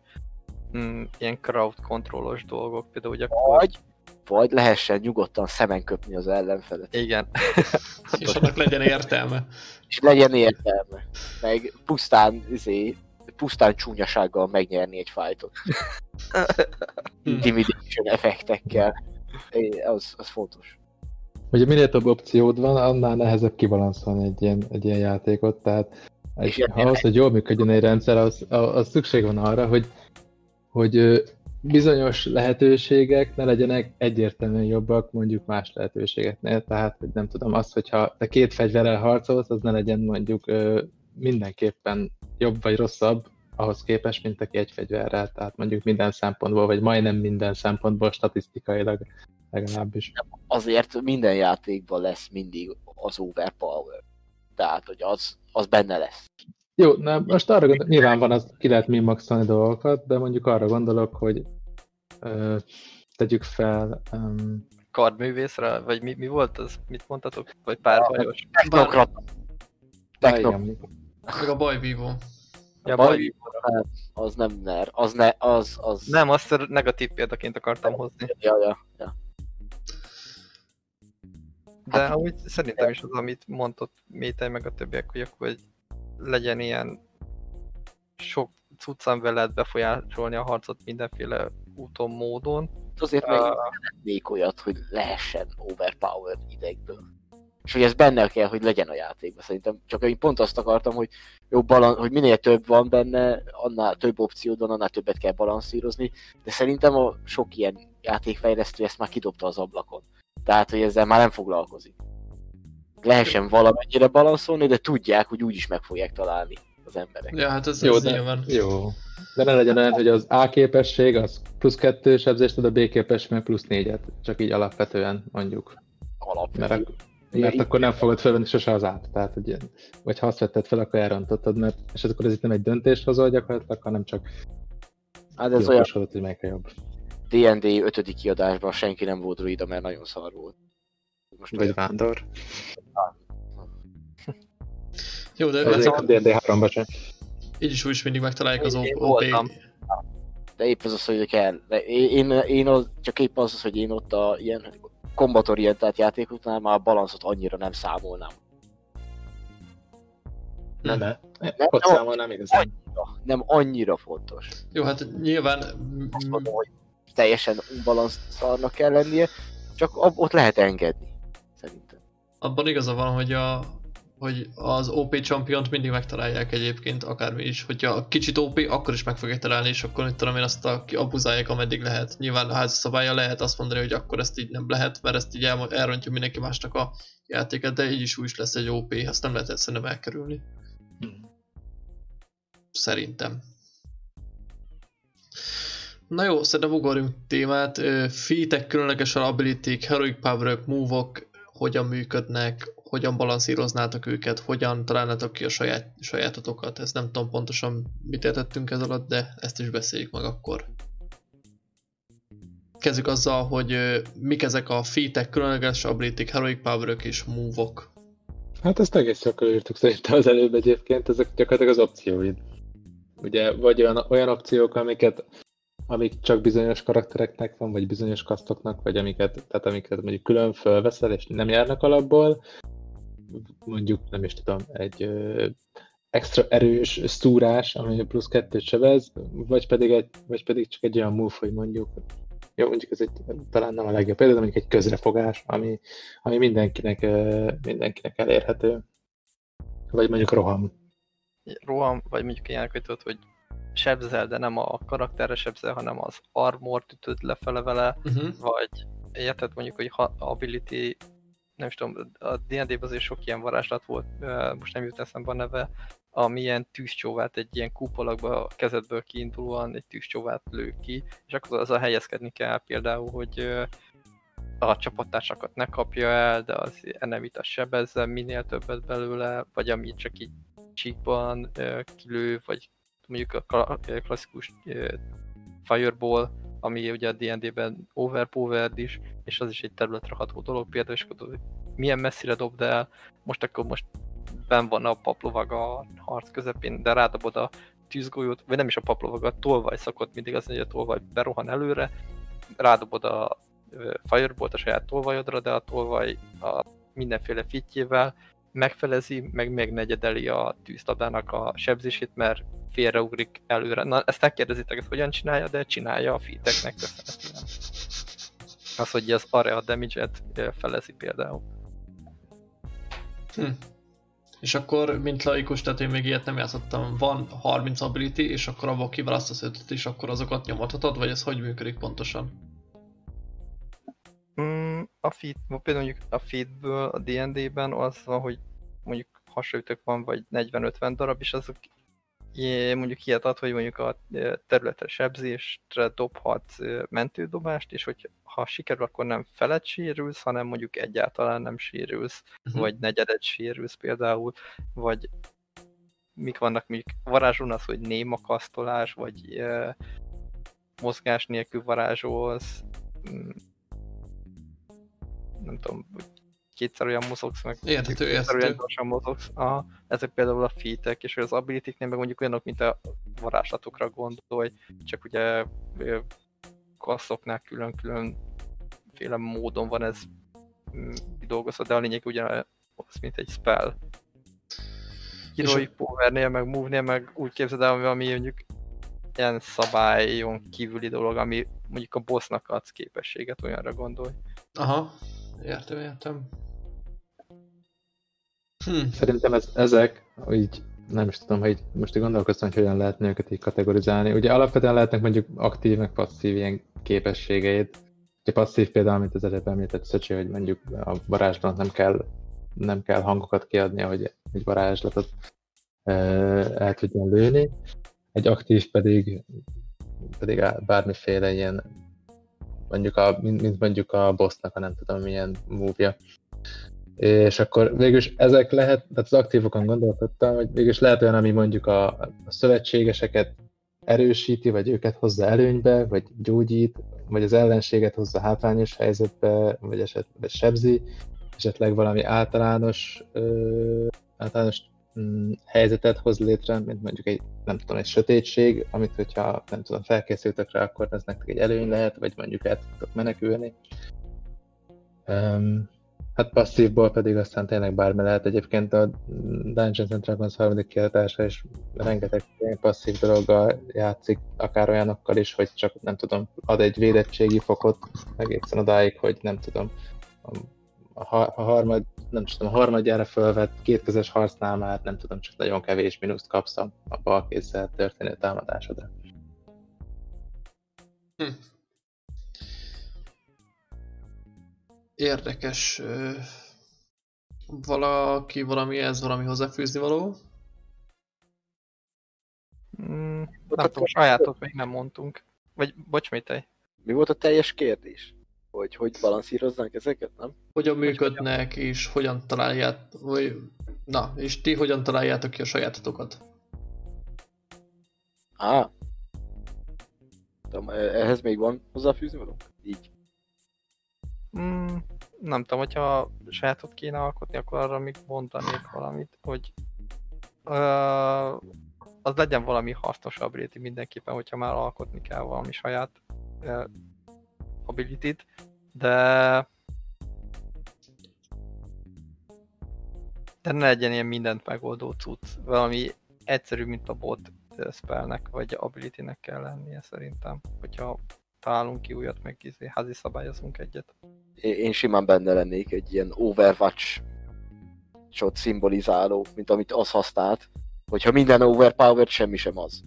mm, ilyen crowd kontrollos dolgok, például, hogy akkor... Vagy, vagy lehessen nyugodtan szemen köpni az ellenfelet. Igen. És annak legyen értelme. És legyen értelme. Meg pusztán, izé, pusztán csúnyasággal megnyerni egy fightot. Intimidation effektekkel. Az, az fontos. Ugye minél több opciód van, annál nehezebb kibalanszolni egy ilyen, egy ilyen játékot, tehát egy, És ilyen- ahhoz, hogy jól működjön egy rendszer, az, az szükség van arra, hogy, hogy bizonyos lehetőségek ne legyenek egyértelműen jobbak mondjuk más lehetőségeknél, tehát hogy nem tudom, az, hogyha te két fegyverrel harcolsz, az ne legyen mondjuk mindenképpen jobb vagy rosszabb ahhoz képest, mint aki egy fegyverrel, tehát mondjuk minden szempontból, vagy majdnem minden szempontból statisztikailag legalábbis. Azért minden játékban lesz mindig az overpower. Tehát, hogy az, az benne lesz. Jó, na most arra gondolok, nyilván van az, ki lehet minmaxolni dolgokat, de mondjuk arra gondolok, hogy ö, tegyük fel, um, Kardművészre, vagy mi, mi volt az? Mit mondtatok? Vagy párbajos? Technokrata. Technokrata. Meg a bajvívó. Ja, baj- baj, Az nem ner, az ne, az, az... nem, azt a negatív példaként akartam hozni. Ja, ja, ja. De Hát- amúgy szerintem is az, amit mondott Métej meg a többiek, hogy akkor hogy legyen ilyen sok cuccán lehet befolyásolni a harcot mindenféle úton, módon. Azért meg Uh, szeretnék olyat, hogy lehessen overpower idegből. És hogy ez benne kell, hogy legyen a játékban. Szerintem csak én pont azt akartam, hogy jó balan, hogy minél több van benne, annál több opciód van, annál többet kell balanszírozni, de szerintem a sok ilyen játékfejlesztő ezt már kidobta az ablakon. Tehát, hogy ezzel már nem foglalkozik. Lehessen valamennyire balanszolni, de tudják, hogy úgyis meg fogják találni az emberek. Ja, hát ez, Jó, ez de, nyilván. jó. De ne legyen olyan, hogy az A képesség az plusz kettő sebzést ad, a B képesség meg plusz négyet. Csak így alapvetően mondjuk. Alapvetően. Mert, mert így- akkor nem fogod felvenni sose az át. Tehát, hogy vagy ha azt vetted fel, akkor elrontottad, mert és akkor ez itt nem egy döntést hozol gyakorlatilag, hanem csak Hát ez olyan hogy melyik a jobb. D&D 5. kiadásban senki nem volt druida, mert nagyon szar volt. Most Vagy vándor. Jó, de Ez ezek, a D&D 3-ban sem. így is úgy is mindig megtalálják az OP. De épp az az, hogy kell. De én, én, én az, csak épp az, az, hogy én ott a ilyen kombatorientált játékoknál már a balanszot annyira nem számolnám. Ne, ne. Nem, Ott nem, számolnám igazán. annyira, nem annyira fontos. Jó, hát nyilván Azt mondom, hogy teljesen unbalanced szarnak kell lennie, csak ott lehet engedni. Szerintem. abban igaza van, hogy, a, hogy az OP championt mindig megtalálják egyébként, akármi is. Hogyha kicsit OP, akkor is meg fogják találni, és akkor mit tudom én azt a, abuzálják, ameddig lehet. Nyilván a házi szabálya lehet azt mondani, hogy akkor ezt így nem lehet, mert ezt így el, elrontja mindenki másnak a játéket, de így is úgy is lesz egy OP, azt nem lehet egyszerűen elkerülni. Szerintem. Na jó, szerintem ugorjunk témát. Ö, Featek, különleges ability heroic power move-ok, hogyan működnek, hogyan balanszíroznátok őket, hogyan találnátok ki a saját, sajátotokat. Ezt nem tudom pontosan mit értettünk ez alatt, de ezt is beszéljük meg akkor. Kezdjük azzal, hogy mik ezek a featek, különleges ability heroic power és move-ok. Hát ezt egész jól körülírtuk szerintem az előbb egyébként, ezek gyakorlatilag az opcióid. Ugye, vagy olyan, olyan opciók, amiket amik csak bizonyos karaktereknek van, vagy bizonyos kasztoknak, vagy amiket, tehát amiket mondjuk külön fölveszel, és nem járnak alapból, mondjuk, nem is tudom, egy ö, extra erős szúrás, ami plusz kettőt sebez, vagy pedig, egy, vagy pedig csak egy olyan move, hogy mondjuk, jó, mondjuk ez egy, talán nem a legjobb példa, de mondjuk egy közrefogás, ami, ami mindenkinek, ö, mindenkinek elérhető. Vagy mondjuk roham. roham, vagy mondjuk ilyenek, hogy tudod, hogy sebzel, de nem a karakterre sebzel, hanem az armort ütöd lefele vele, Uh-huh. vagy érted mondjuk, hogy ha ability, nem is tudom, a D&D-ben azért sok ilyen varázslat volt, most nem jut eszembe a neve, ami tűzcsóvát egy ilyen kupolakba a kezedből kiindulóan egy tűzcsóvát lő ki, és akkor az a helyezkedni kell például, hogy a csapattársakat ne kapja el, de az enemit a sebezze minél többet belőle, vagy ami csak így csíkban kilő, vagy mondjuk a klasszikus Fireball, ami ugye a D&D-ben overpowered is, és az is egy területre ható dolog, például, és akkor milyen messzire dobd el, most akkor most ben van a paplovag a harc közepén, de rádobod a tűzgolyót, vagy nem is a paplovag, a tolvaj szokott mindig az, hogy a tolvaj berohan előre, rádobod a Firebolt a saját tolvajodra, de a tolvaj a mindenféle fitjével megfelezi, meg megnegyedeli a tűzlabdának a sebzését, mert félreugrik előre. Na, ezt megkérdezitek, ezt hogyan csinálja, de csinálja a fiteknek köszönhetően. Az, hogy az area damage-et felezi például. Hm. És akkor, mint laikus, tehát én még ilyet nem játszottam, van 30 ability, és akkor abból kiválasztasz 5 és akkor azokat nyomathatod, vagy ez hogy működik pontosan? Mm, a feed, például mondjuk a feedből a D&D-ben az van, hogy mondjuk hasonlítok van, vagy 40-50 darab, és azok mondjuk ilyet ad, hogy mondjuk a ö, területre sebzésre dobhatsz ö, mentődobást, és hogy ha sikerül, akkor nem felet sérülsz, hanem mondjuk egyáltalán nem sérülsz, Mhm. vagy negyedet sérülsz például, vagy mik vannak mondjuk varázsolni az, hogy néma kasztolás, vagy ö, mozgás nélkül varázsolsz, mm, nem tudom, kétszer olyan mozogsz, meg Érthető, kétszer olyan gyorsan mozogsz. Aha, ezek például a featek, és az ability meg mondjuk olyanok, mint a varázslatokra gondolj, csak ugye klasszoknál külön-külön féle módon van ez mm, dolgozva, de a lényeg ugyanaz, mint egy spell. Heroic Powernél, meg Move-nél, meg úgy képzeld el, ami mondjuk ilyen szabályon kívüli dolog, ami mondjuk a bossnak adsz képességet, olyanra gondolj. Aha, értem, értem. Hm, Szerintem ez, ezek, így nem is tudom, hogy most így gondolkoztam, hogy hogyan lehetne őket így kategorizálni. Ugye alapvetően lehetnek mondjuk aktív, meg passzív ilyen képességeid. Ugye passzív például, mint az előbb említett Szöcsi, hogy mondjuk a varázslat nem kell, nem kell hangokat kiadnia, hogy egy varázslatot ö, el tudjon lőni. Egy aktív pedig, pedig bármiféle ilyen, mondjuk a, mint, mondjuk a bossnak, a nem tudom milyen move és akkor végülis ezek lehet, tehát az aktívokon gondolkodtam, hogy végülis lehet olyan, ami mondjuk a, a szövetségeseket erősíti, vagy őket hozza előnybe, vagy gyógyít, vagy az ellenséget hozza hátrányos helyzetbe, vagy esetleg sebzi, esetleg valami általános, ö, általános mm, helyzetet hoz létre, mint mondjuk egy, nem tudom, egy sötétség, amit hogyha nem tudom, felkészültek rá, akkor ez nektek egy előny lehet, vagy mondjuk el tudtok menekülni. Um, Hát passzívból pedig aztán tényleg bármi lehet. Egyébként a Dungeons and Dragons harmadik kiadása is rengeteg passzív dologgal játszik, akár olyanokkal is, hogy csak nem tudom, ad egy védettségi fokot egészen odáig, hogy nem tudom, a, a, har- a harmad, nem tudom, a harmadjára fölvett kétkezes harcnál már nem tudom, csak nagyon kevés mínuszt kapsz a, a bal kézzel történő támadásodra. hm. Érdekes. ö, Valaki valami ez, valami hozzáfűzni való? Mm, nem tudom, sajátot még nem mondtunk. Vagy, bocs, Mitej. Mi volt a teljes kérdés? Hogy hogy balanszíroznánk ezeket, nem? Hogyan működnek, és hogyan találják, vagy... Na, és ti hogyan találjátok ki a sajátotokat? Á. Tudom, e- ehhez még van hozzáfűzni valónk? Így. Mm, nem tudom, hogyha sajátot kéne alkotni, akkor arra még mondanék valamit, hogy uh, az legyen valami hasznos ability mindenképpen, hogyha már alkotni kell valami saját uh, ability-t, de de ne legyen ilyen mindent megoldó cucc, valami egyszerű, mint a bot spellnek, vagy ability-nek kell lennie szerintem, hogyha találunk ki újat, meg izé, házi szabályozunk egyet. Én simán benne lennék egy ilyen Overwatch sot szimbolizáló, mint amit az használt, hogyha minden overpowered, semmi sem az.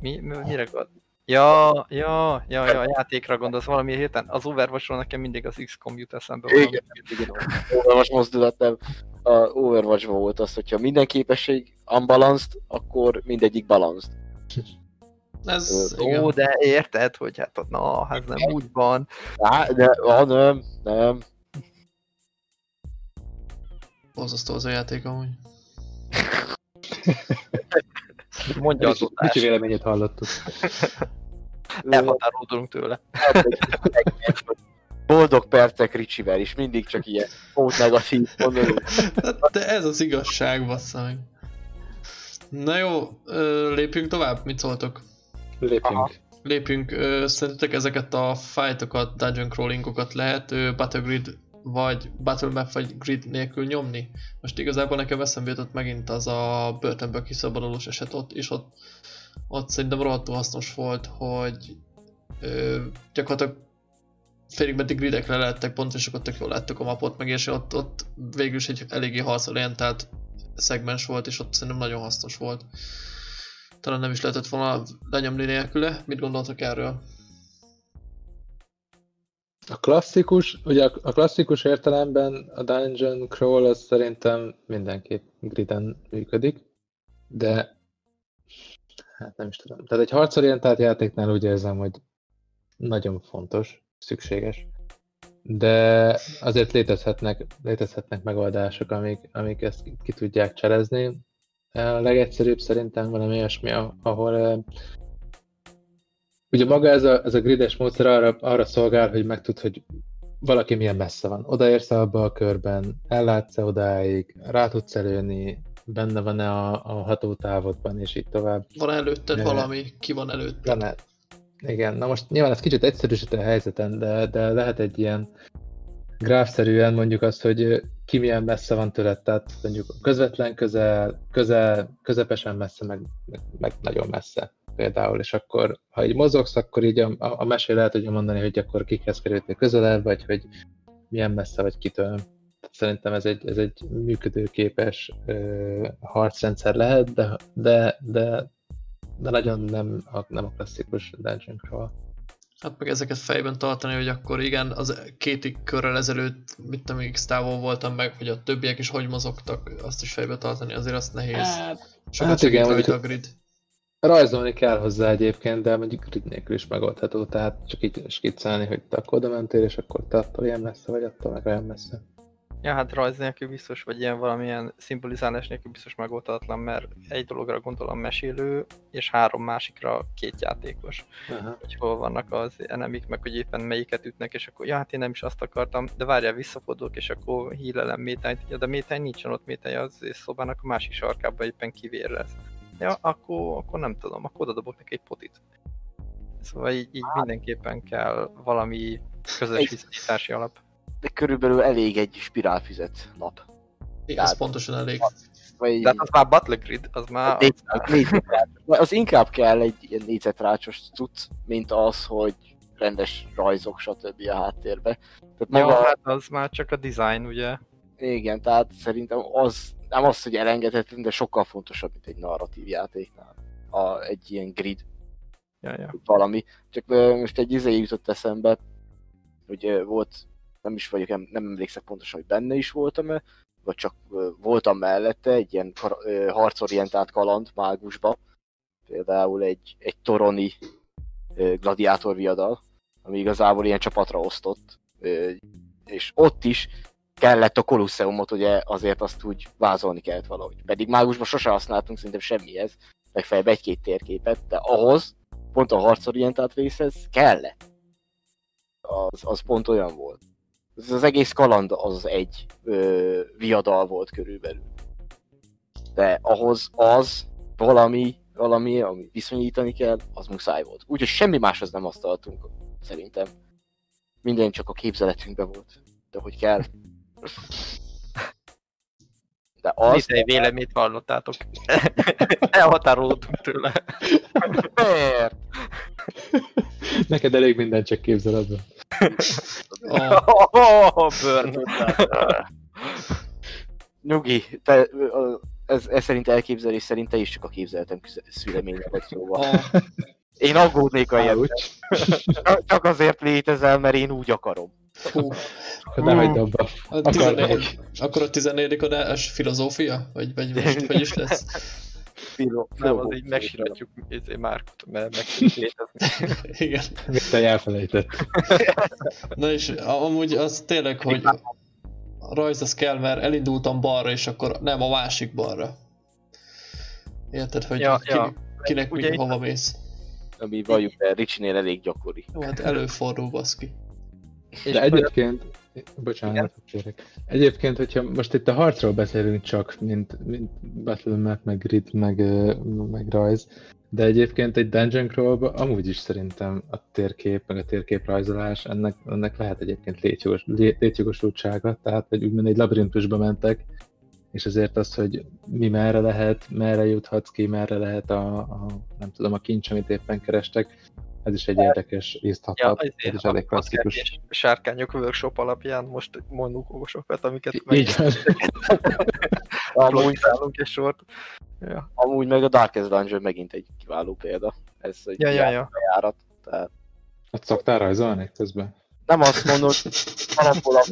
Mi, mi mire gond? Ja, ja, ja, ja, játékra gondolsz valami héten. Az Overwatch-ról nekem mindig az XCOM jut eszembe. Igen, igen. Overwatch mozdulat nem. A overwatch volt az, hogyha minden képesség unbalanced, akkor mindegyik balanced. Ez, Ö, igen. Ó, de érted, hogy hát ott, na, ez nem úgy van. Á, de, ah, nem, nem. Borzasztó az a játék amúgy. Mondja az utás. kicsi véleményét hallottuk. Elhatárolódunk tőle. Boldog percek Ricsivel is, mindig csak ilyen pót negatív. Hát, De ez az igazság, bassza meg. Na jó, lépjünk tovább, mit szóltok? Lépjünk. Aha. Lépjünk, szerintetek ezeket a fightokat, dungeon crawlingokat lehet Battle Grid vagy Battle Map vagy Grid nélkül nyomni? Most igazából nekem eszembe jutott megint az a börtönből kiszabadulós eset ott, és ott, ott szerintem rohadtul hasznos volt, hogy ö, gyakorlatilag félig meddig gridekre lehettek pontosak, tök jól láttuk a mapot, meg és ott, ott végül is egy eléggé harcorientált szegmens volt, és ott szerintem nagyon hasznos volt. Talán nem is lehetett volna lenyomni nélküle. Mit gondoltak erről? A klasszikus, ugye a klasszikus értelemben a Dungeon Crawl az szerintem mindenképp griden működik, de hát nem is tudom. Tehát egy harcorientált játéknál úgy érzem, hogy nagyon fontos, szükséges, de azért létezhetnek, létezhetnek megoldások, amik, amik ezt ki, tudják cserezni. A legegyszerűbb szerintem valami olyasmi, ahol eh, Ugye maga ez a, ez a grides módszer arra, arra szolgál, hogy megtud, hogy valaki milyen messze van. Odaérsz abba a körben, ellátsz -e odáig, rá tudsz előni, benne van-e a, a hatótávodban, és így tovább. Van előtted Ne. valami, ki van előtted. Lenne. Igen, na most nyilván ez kicsit egyszerűsít a helyzeten, de, de lehet egy ilyen gráfszerűen mondjuk azt, hogy ki milyen messze van tőled, tehát mondjuk közvetlen közel, közel, közepesen messze, meg, meg, meg nagyon messze például, és akkor ha így mozogsz, akkor így a, a, a mesé lehet tudja mondani, hogy akkor kikhez kerültél közelebb, vagy hogy milyen messze vagy kitől. Szerintem ez egy, ez egy működőképes ö, harcrendszer lehet, de, de, de, de nagyon nem a, nem a klasszikus Dungeon Crawl. Hát meg ezeket fejben tartani, hogy akkor igen, az két körrel ezelőtt, mit tudom, x távol voltam meg, hogy a többiek is hogy mozogtak, azt is fejbe tartani, azért azt nehéz. Sokat hát igen, rajta a hogy- grid. Rajzolni kell hozzá egyébként, de mondjuk grid nélkül is megoldható, tehát csak így skiccelni, hogy te akkor oda mentél, és akkor te attól ilyen messze vagy, attól meg olyan messze. Ja, hát rajz nélkül biztos, vagy ilyen valamilyen szimbolizálás nélkül biztos megoldhatatlan, mert egy dologra gondolom mesélő, és három másikra két játékos. Aha. Hogy hol vannak az enemik, meg hogy éppen melyiket ütnek, és akkor ja, hát én nem is azt akartam, de várjál, visszafordulok, és akkor hílelem métányt. Ja, de métány nincsen ott, métány az szobának a másik sarkában éppen kivérrez. Ja, akkor, akkor nem tudom, akkor oda dobok neki egy potit. Szóval így, így mindenképpen kell valami közös Egy- viszonyítási alap. De körülbelül elég egy spirálfüzet nap. Igen, ez pontosan elég. Vagy De hát az már Battle Grid, az már... négy. Az inkább kell egy ilyen négyzetrácsos cucc, mint az, hogy rendes rajzok, stb. a háttérbe. Tehát Ja, maga, hát az már csak a design, ugye? igen, tehát szerintem az nem az, hogy elengedhetetlen, de sokkal fontosabb, mint egy narratív játéknál. A, egy ilyen grid Ja, ja. valami. Csak most egy izé jutott eszembe, hogy volt, nem is vagyok, nem, nem emlékszek pontosan, hogy benne is voltam-e, vagy csak voltam mellette egy ilyen harcorientált kaland mágusba, például egy, egy toroni gladiátor viadal, ami igazából ilyen csapatra osztott, és ott is kellett a kolosseumot, ugye azért azt úgy vázolni kellett valahogy. Pedig mágusban sose használtunk szerintem semmihez, legfeljebb egy-két térképet, de ahhoz, pont a harcorientált részhez kellett. Az, az pont olyan volt. Ez az egész kaland az egy ö, viadal volt körülbelül. De ahhoz az valami, valami, ami viszonyítani kell, az muszáj volt. Úgyhogy semmi máshoz nem asztaltunk, szerintem. Minden csak a képzeletünkben volt. De hogy kell. De az... Egy véleményt hallottátok. Elhatárolódtunk tőle. Miért? Neked elég minden csak képzeletben. A, Oh, burn. Nyugi, te, ez, ez szerint elképzelés szerint te is csak a képzeletem küze- szüleménye vagy szóval. a, Én aggódnék a ilyen. Csak azért létezel, mert én úgy akarom. Akkor ne hagyd abba. a Akar 14, akkor a 14. adás filozófia? Vagy, vagy most hogy is lesz? Filo, Nem, az így megsíratjuk izé Márkot, mert meg. Igen. Mit te elfelejtett. Na és amúgy az tényleg, hogy a rajz az kell, mert elindultam balra, és akkor nem a másik balra. Érted, hogy Ja, ki, ja. kinek Ugye mi, hova mész? Ami valljuk be, Ricsinél elég gyakori. Jó, hát előfordul, baszki. És De egyébként, bocsánat, kérek. Egyébként, hogyha most itt a harcról beszélünk csak, mint, mint Battle Map, meg Grid, meg, meg rajz, de egyébként egy Dungeon crawl amúgy is szerintem a térkép, meg a térképrajzolás, ennek, ennek lehet egyébként létjogos, lé- létjogosultsága, tehát hogy úgymond egy labirintusba mentek, és ezért az, hogy mi merre lehet, merre juthatsz ki, merre lehet a, a nem tudom, a kincs, amit éppen kerestek, ez is egy érdekes Ja, észhathat, azért ez is elég klasszikus. és sárkányok workshop alapján most mondunk okosokat, amiket Í- Így van. Amúgy, megállunk egy sort. Ja, amúgy meg a Darkest Dungeon megint egy kiváló példa. Ez egy ja, ja. ja. járat. Tehát Ott szoktál rajzolni közben? Nem azt mondod, alapból a,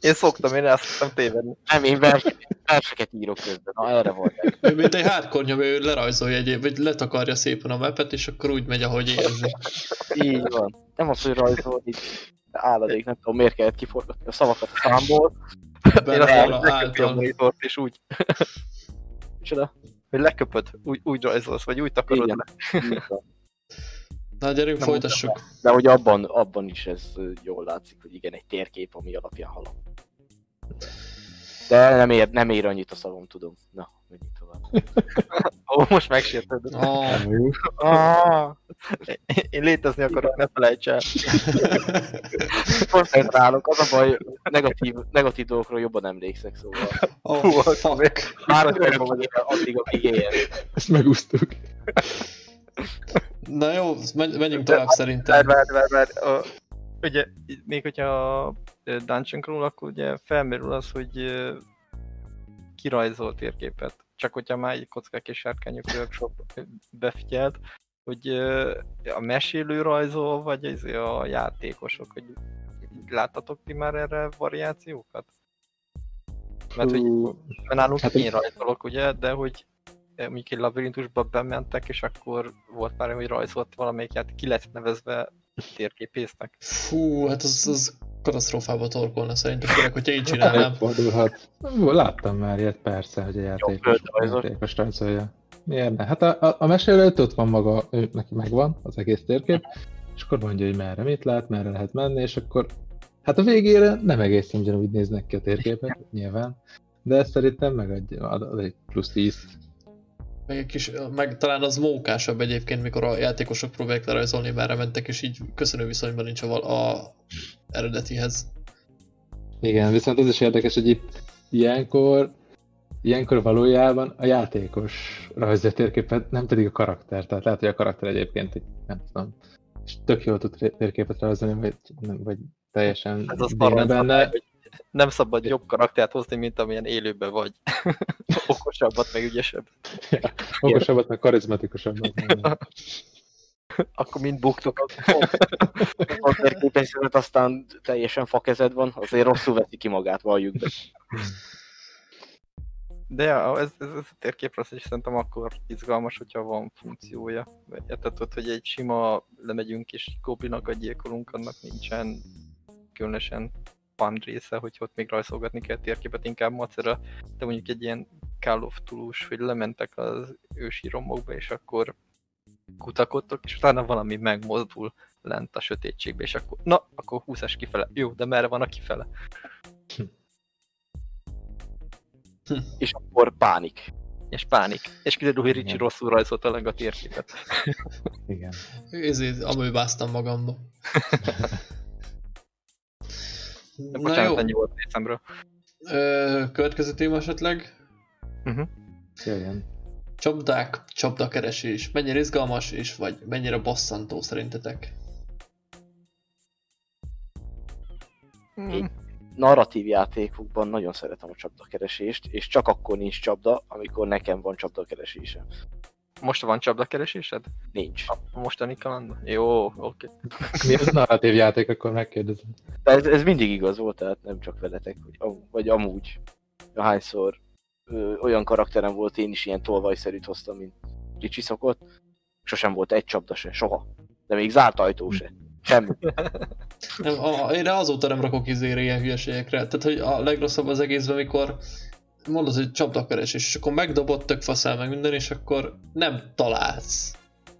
Én szoktam, én el szoktam tévedni. nem én verseket, verseket írok közben. Na erre volt. Ő mint egy hardcore nyomó, ő lerajzolja egy, vagy letakarja szépen a mapet, és akkor úgy megy, ahogy érzi. Így van. Nem az, hogy rajzol, így álladék, nem tudom, miért kellett kiforgatni a szavakat a számból. Én azt mondom, a a által. monitort, és úgy, Micsoda? hogy leköpöd, úgy, úgy rajzolsz, vagy úgy takarod Igen. le. Na gyerünk, Nem folytassuk. De hogy abban, abban is ez jól látszik, hogy igen, egy térkép, ami alapján halad. De nem ér, nem ér annyit a szavam, tudom. Na, menjünk tovább. Ó, most megsértődött. Oh. Ah, én létezni akarok, ne felejts el. Koncentrálok, az a baj, negatív, negatív dolgokról jobban emlékszek, szóval. oh, fuck. Már az vagyok addig, amíg él. Ezt megúsztuk. Na jó, menj- menjünk tovább szerintem. várj, várj, várj. A- Ugye, még hogyha a Dungeon Crawl, akkor ugye felmerül az, hogy kirajzol térképet. Csak hogyha már egy kockák és sárkányok workshop befigyelt, hogy a mesélő rajzol, vagy ez a játékosok, hogy láttatok ti már erre variációkat? Mert hogy mert nálunk Hát, én rajzolok, ugye, de hogy mondjuk egy labirintusba bementek, és akkor volt már, hogy rajzolt valamelyik játék, ki lett nevezve térképésznek. Fú, hát az, az katasztrófába torkolna szerintem, főleg, hogyha így csinálnám. Fordulhat. Hú, Láttam már ilyet persze, hogy a játékos, földrajzol. játékos rajzolja. Miért ne? Hát a, a, a mesélő ott van maga, ő, neki megvan az egész térkép, és akkor mondja, hogy merre mit lát, merre lehet menni, és akkor hát a végére nem egészen ugyanúgy néznek ki a térképek, nyilván, de ezt szerintem megadja, ad, ad egy plusz 10 Meg, egy kis, meg talán az mókásabb egyébként, mikor a játékosok próbálják lerajzolni, merre mentek, és így köszönő viszonyban nincs a, val- a eredetihez. Igen, viszont az is érdekes, hogy itt ilyenkor, ilyenkor valójában a játékos rajzolja térképet, nem pedig a karakter. Tehát lehet, hogy a karakter egyébként, egy, nem tudom, és tök jól tud té- térképet rajzolni, vagy, nem, vagy teljesen Ez az benne. hogy nem szabad jobb karaktert hozni, mint amilyen élőben vagy. Okosabbat, meg ügyesebb. Okosabbat, meg karizmatikusabbat. Akkor mind buktok. A térképészetet aztán teljesen fakezed van, azért rosszul veszi ki magát, valljuk be. De ja, ez, ez, ez a térképre is szerintem akkor izgalmas, hogyha van funkciója. Érted, ott, hogy egy sima lemegyünk és goblinokat gyilkolunk, annak nincsen különösen fun része, hogy ott még rajzolgatni kell térképet, inkább macera, de mondjuk egy ilyen Call of Toulouse, hogy lementek az ősi romokba, és akkor kutakodtok, és utána valami megmozdul lent a sötétségbe, és akkor, na, akkor 20-as kifele. Jó, de merre van a kifele? És akkor pánik. És pánik. És kiderül, hogy Ricsi rosszul rajzolta meg a térképet. Igen. Ezért amőbáztam magamba. De Na bocsánat, jó, ennyi volt részemről. Ö, következő téma esetleg. Uh-huh. Jöjjön. Csapdák, csapdakeresés. Mennyire izgalmas és vagy mennyire bosszantó szerintetek? Én narratív játékokban nagyon szeretem a csapdakeresést, és csak akkor nincs csapda, amikor nekem van csapdakeresésem. Most van csapdakeresésed? Nincs. A mostani kalandban? Jó, oké. Mi az a narratív játék, akkor megkérdezem. De ez, ez mindig igaz volt, tehát nem csak veletek, am- vagy amúgy. Hányszor ö, olyan karakterem volt, én is ilyen tolvajszerűt hoztam, mint Ricsi szokott. Sosem volt egy csapda se, soha. De még zárt ajtó se. Semmi. Én azóta nem rakok izére ilyen hülyeségekre. Tehát, hogy a legrosszabb az egészben, amikor mondod, hogy csapdakeresés, és akkor megdobott tök faszál meg minden, és akkor nem találsz.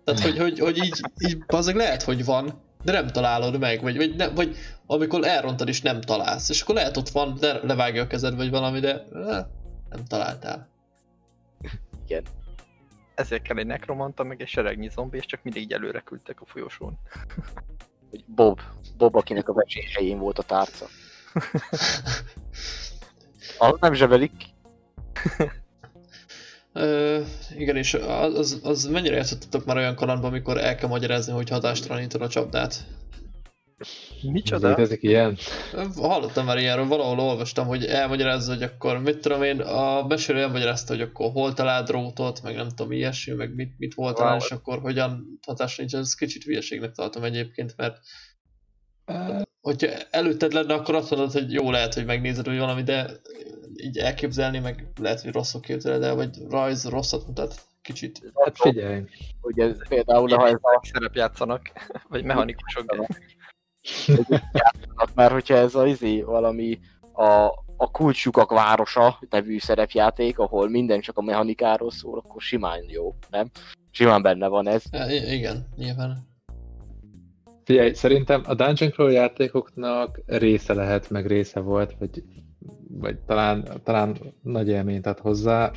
Tehát, hogy, hogy, hogy így, így azok lehet, hogy van, de nem találod meg, vagy, vagy, ne, vagy amikor elrontad és nem találsz, és akkor lehet ott van, de levágja a kezed, vagy valami, de eh, nem találtál. Igen. Ezért kell egy nekromanta, meg egy seregnyi zombi, és csak mindig így előre küldtek a folyosón. Hogy Bob. Bob, akinek a verseny helyén volt a tárca. Az nem zsebelik. Ö, igen, és az, az, mennyire játszottatok már olyan kalandban, amikor el kell magyarázni, hogy hatástalanítod a csapdát? Micsoda? Létezik ilyen? Hallottam már ilyenről, valahol olvastam, hogy elmagyarázza, hogy akkor mit tudom én, a mesélő elmagyarázta, hogy akkor hol talál drótot, meg nem tudom ilyesmi, meg mit, mit volt talán, és akkor hogyan hatás nincs, ez kicsit hülyeségnek tartom egyébként, mert hogyha előtted lenne, akkor azt mondod, hogy jó lehet, hogy megnézed, hogy valami, de így elképzelni, meg lehet, hogy rosszul képzeled el, vagy rajz rosszat mutat, kicsit. Hát figyelj. Hogy ez például, ha ez Ilyen szerep játszanak, vagy mechanikusok. játszanak, mert hogyha ez az izé valami a, a kulcsukak városa nevű szerepjáték, ahol minden csak a mechanikáról szól, akkor simán jó, nem? Simán benne van ez. I- igen, nyilván. Figyelj, szerintem a Dungeon Crawl játékoknak része lehet, meg része volt, vagy, vagy talán, talán nagy élményt ad hozzá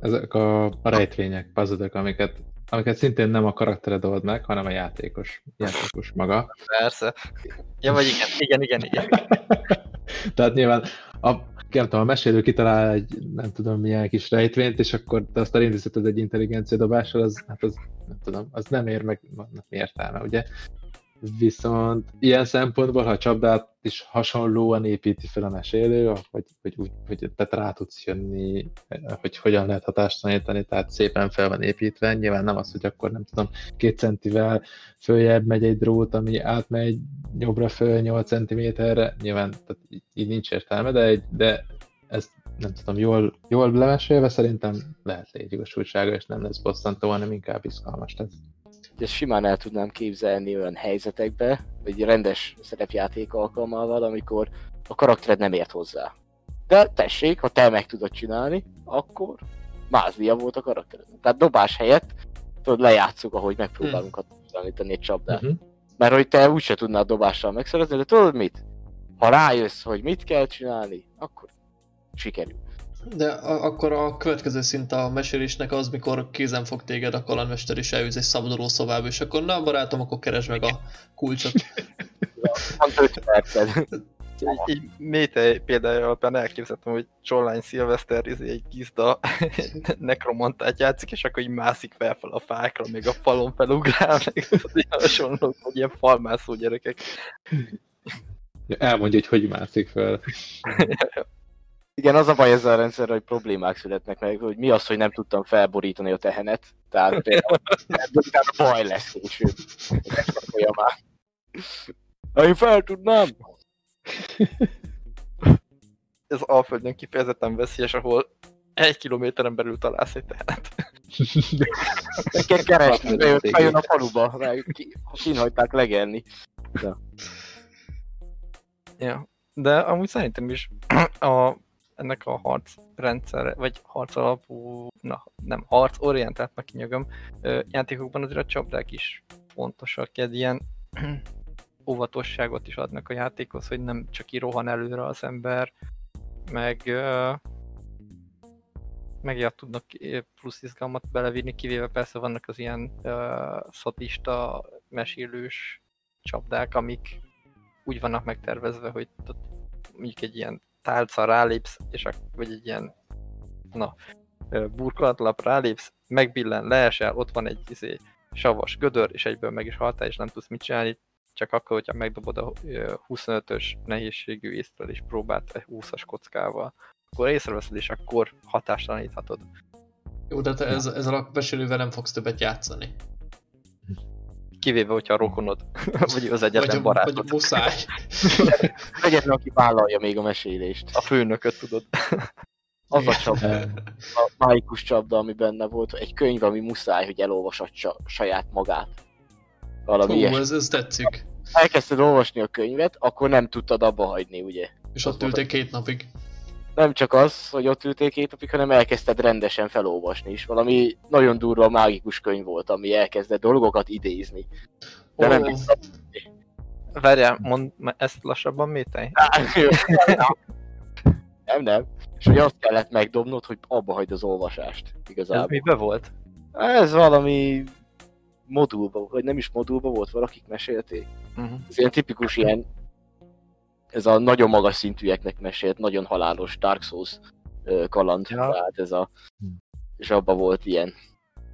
ezek a, a rejtvények, puzzle amiket, amiket szintén nem a karaktered old meg, hanem a játékos, játékos maga. Persze. Ja, vagy igen, igen, igen, igen. Tehát nyilván a, nem tudom, a mesélő kitalál egy nem tudom milyen kis rejtvényt, és akkor te azt elindítottad egy intelligencia dobással, az, hát az nem tudom, az nem ér meg, vannak mi értelme, ugye? Viszont ilyen szempontból, ha a csapdát is hasonlóan építi fel a mesélő, hogy, hogy, úgy, hogy te rá tudsz jönni, hogy hogyan lehet hatást tanítani, tehát szépen fel van építve. Nyilván nem az, hogy akkor nem tudom, két centivel följebb megy egy drót, ami átmegy jobbra föl 8 centiméterre, nyilván tehát így, nincs értelme, de, egy, de ez nem tudom, jól, jól lemesélve szerintem lehet létjogosultsága, és nem lesz bosszantó, hanem inkább izgalmas lesz. Ezt simán el tudnám képzelni olyan helyzetekbe, vagy rendes szerepjáték alkalmával, amikor a karaktered nem ért hozzá. De tessék, ha te meg tudod csinálni, akkor mázlia volt a karaktered. Tehát dobás helyett tudod, lejátszuk, ahogy megpróbálunk hmm. egy csapdát. Uh-huh. Mert hogy te úgyse tudnád dobással megszerezni, de tudod mit? Ha rájössz, hogy mit kell csinálni, akkor sikerül. De a- akkor a következő szint a mesélésnek az, mikor kézen fog téged a kalandmester és elűz egy szabaduló szobába, és akkor na barátom, akkor keresd meg a kulcsot. Van 5 perced. Így, így Méte példája alapján elképzeltem, hogy Csollány Szilveszter izé egy gizda nekromontát játszik, és akkor így mászik fel, fel a fákra, még a falon felugrál, meg hasonlók, hogy ilyen falmászó gyerekek. Elmondja, hogy hogy mászik fel. Igen, az a baj ezzel a rendszerrel, hogy problémák születnek meg, hogy mi az, hogy nem tudtam felborítani a tehenet. Tehát például baj lesz később. Folyamán. Ha én fel tudnám! Ez Alföldön kifejezetten veszélyes, ahol egy kilométeren belül találsz egy tehenet. Meg kell keresni, bejön, bejön a faluba, mert ki- kínhagyták legelni. Ja. De amúgy szerintem is a, ennek a harc rendszer, vagy harc alapú, na nem, harc orientáltnak kinyögöm, játékokban azért a csapdák is fontosak, egy ilyen óvatosságot is adnak a játékhoz, hogy nem csak így rohan előre az ember, meg meg tudnak plusz izgalmat belevinni, kivéve persze vannak az ilyen uh, szatista, mesélős csapdák, amik úgy vannak megtervezve, hogy mondjuk egy ilyen tálca rálépsz, és ak- vagy egy ilyen na, burkolatlap rálépsz, megbillen, leesel, ott van egy izé, savas gödör, és egyből meg is haltál, és nem tudsz mit csinálni, csak akkor, hogyha megdobod a ö, 25-ös nehézségű észről, és próbált egy 20-as kockával, akkor észreveszed, és akkor hatástalaníthatod. Jó, de te ez, ezzel a mesélővel nem fogsz többet játszani. Kivéve, hogyha a rokonod, vagy az egyetlen vagy, barátod, vagy muszáj. Egyetlen, aki vállalja még a mesélést. a főnököt tudod. Az a csapda, a máikus csapda, ami benne volt, egy könyv, ami muszáj, hogy elolvasatsa saját magát. Valami Hú, ez, ez tetszik. Elkezdted olvasni a könyvet, akkor nem tudtad abba hagyni, ugye? És ott ülték két napig. Nem csak az, hogy ott ültél két napig, hanem elkezdted rendesen felolvasni is. Valami nagyon durva mágikus könyv volt, ami elkezdett dolgokat idézni. De nem Ó, biztos. Várjál, mondd ezt lassabban, Métej? nem, nem. És hogy azt kellett megdobnod, hogy abba hagyd az olvasást, Ez igazából. mibe volt? Ez valami modulba, vagy nem is modulba volt, valakik mesélték. Uh-huh. Ez ilyen tipikus ilyen, ez a nagyon magas szintűeknek mesélt, nagyon halálos Dark Souls kaland, Ja. tehát ez a, Hm. és abba volt ilyen.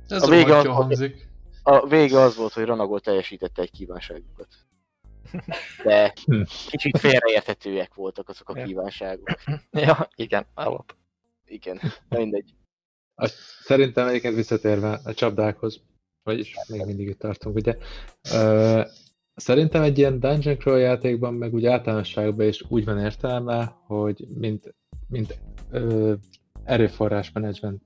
ez a a vége az- hangzik. A vége az volt, hogy Ranagol teljesítette egy kívánságukat. De kicsit félreérthetőek voltak azok a kívánságok. Ja, igen, alap. Igen, de mindegy. Szerintem egyébként visszatérve a csapdákhoz, vagyis még mindig itt tartunk, ugye. Ö, szerintem egy ilyen Dungeon Crawl játékban, meg úgy általánosságban is úgy van értelme, hogy mint, mint ö, erőforrás menedzsment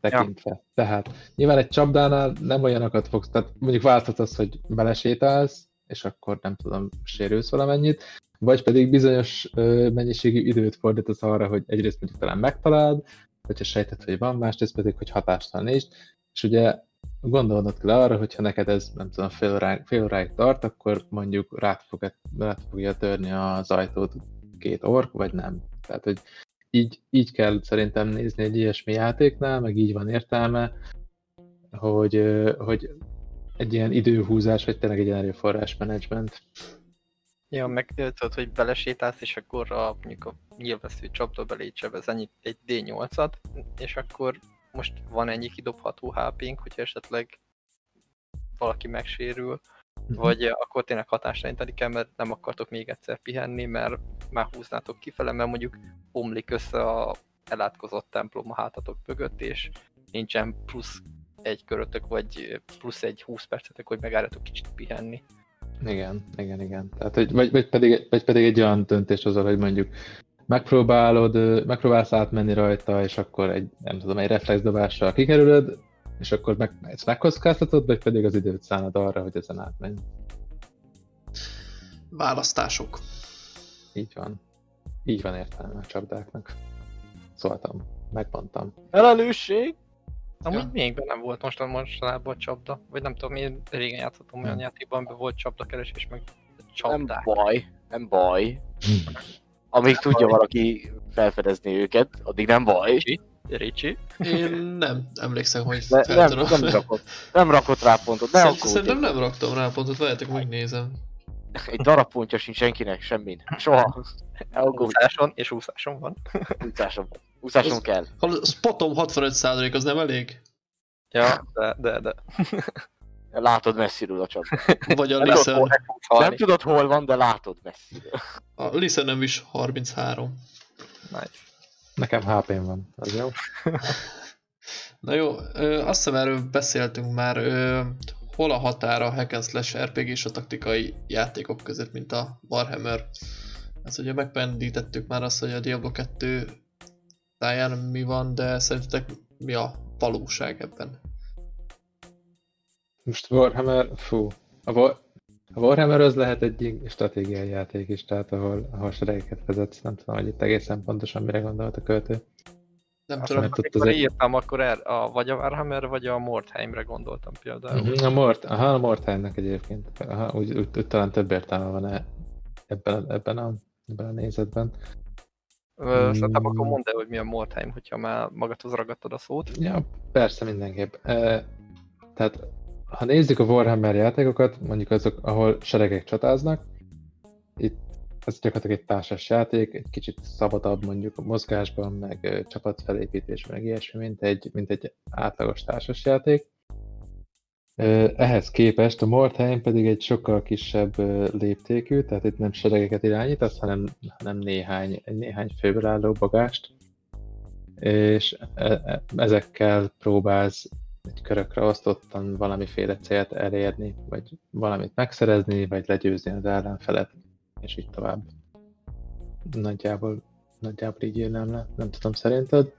tekintve. Ja. Tehát nyilván egy csapdánál nem olyanokat fogsz, tehát mondjuk válthatsz, hogy belesétálsz, és akkor nem tudom, sérülsz valamennyit, vagy pedig bizonyos ö, mennyiségű időt fordítasz arra, hogy egyrészt mondjuk talán megtaláld, hogyha sejtett, hogy van, másrészt pedig, hogy hatástalan is. És ugye gondolnod kell arra, hogyha neked ez nem tudom, fél, óráig, fél óráig tart, akkor mondjuk rád, fog, rád fogja törni az ajtót két ork, vagy nem. Tehát, hogy így, így kell szerintem nézni egy ilyesmi játéknál, meg így van értelme, hogy, hogy egy ilyen időhúzás, vagy tényleg egy ilyen erőforrás menedzsment. Ja, meg tudod, hogy belesétálsz, és akkor a, mondjuk a nyilvesző csapda belé csebez ennyi, egy D8-at, és akkor most van ennyi kidobható HP-nk, hogyha esetleg valaki megsérül, vagy ö, akkor tényleg hatástalanítani kell, mert nem akartok még egyszer pihenni, mert már húznátok kifele, mert mondjuk omlik össze a elátkozott templom a hátatok mögött, és nincsen plusz egy körötök, vagy plusz egy 20 percetek, hogy megálljatok kicsit pihenni. Igen, igen, igen. Tehát, hogy, vagy, vagy, pedig, vagy pedig egy olyan döntés hozol, hogy mondjuk megpróbálod, megpróbálsz átmenni rajta, és akkor egy, nem tudom, egy reflexdobással kikerülöd, és akkor meg, ezt megkockáztatod, vagy pedig az időt szánod arra, hogy ezen átmenj. Választások. Így van. Így van értelme a csapdáknak. Szóltam, megmondtam. Felelősség? Amúgy Ja. még nem volt mostan mostanában a csapda, vagy nem tudom, én régen játszottam olyan Nem. játékban, amiben volt csapdakeresés, meg Nem csapdák. baj, nem baj. Amíg tudja valaki felfedezni őket, addig nem baj. Ricsi. Én nem emlékszem, hogy De nem, nem, rakott, nem rakott rá pontot, ne Szerint-. Szerintem nem raktam rá pontot, várjátok, megnézem. Egy darab pontja sincs senkinek, semmin. Soha. Aggódj, Úszáson, és úszáson van. úszáson. Úszáson kell. A spotom 65% az nem elég? Ja, de, de, de. Látod messziről a csapda. Vagy a fogsz Nem tudod hol van, de látod messziről. a listen nem is 33. Nice. Nekem HP-m van, az jó? Na jó, ö, azt hiszem erről beszéltünk már, ö, hol a határa a hack and slash RPG és a taktikai játékok között, mint a Warhammer. Ez ugye megpendítettük már azt, hogy a Diablo 2 táján mi van, de szerintetek mi a valóság ebben? Most Warhammer, fú, a, War, a Warhammer az lehet egy stratégiai játék is, tehát ahol, ahol seregeket vezetsz, nem tudom, hogy itt egészen pontosan mire gondolt a költő. Nem Azt tudom, amikor az egy- írtam, akkor er, a, vagy a Warhammer, vagy a Mordheimre gondoltam például. Uh-huh. A Mort, aha, a Morthaimnek egyébként. Aha, úgy, úgy, úgy, talán több értelme van -e ebben, ebben, a, ebben a nézetben. Szerintem Mm. akkor mondd el, hogy mi a Mordheim, hogyha már magadhoz ragadtad a szót. Ja, persze, mindenképp. E, tehát, ha nézzük a Warhammer játékokat, mondjuk azok, ahol seregek csatáznak, itt ez gyakorlatilag egy társas játék, egy kicsit szabadabb mondjuk a mozgásban, meg csapatfelépítésben, meg ilyesmi, mint egy, mint egy átlagos társas játék. Ehhez képest a Mordheim pedig egy sokkal kisebb léptékű, tehát itt nem seregeket irányítasz, hanem, hanem néhány, néhány főből álló bagást, és e- e- ezekkel próbálsz egy körökre osztottan valamiféle célt elérni, vagy valamit megszerezni, vagy legyőzni az ellenfelet, és így tovább. Nagyjából, nagyjából így írnám le, nem tudom, szerinted?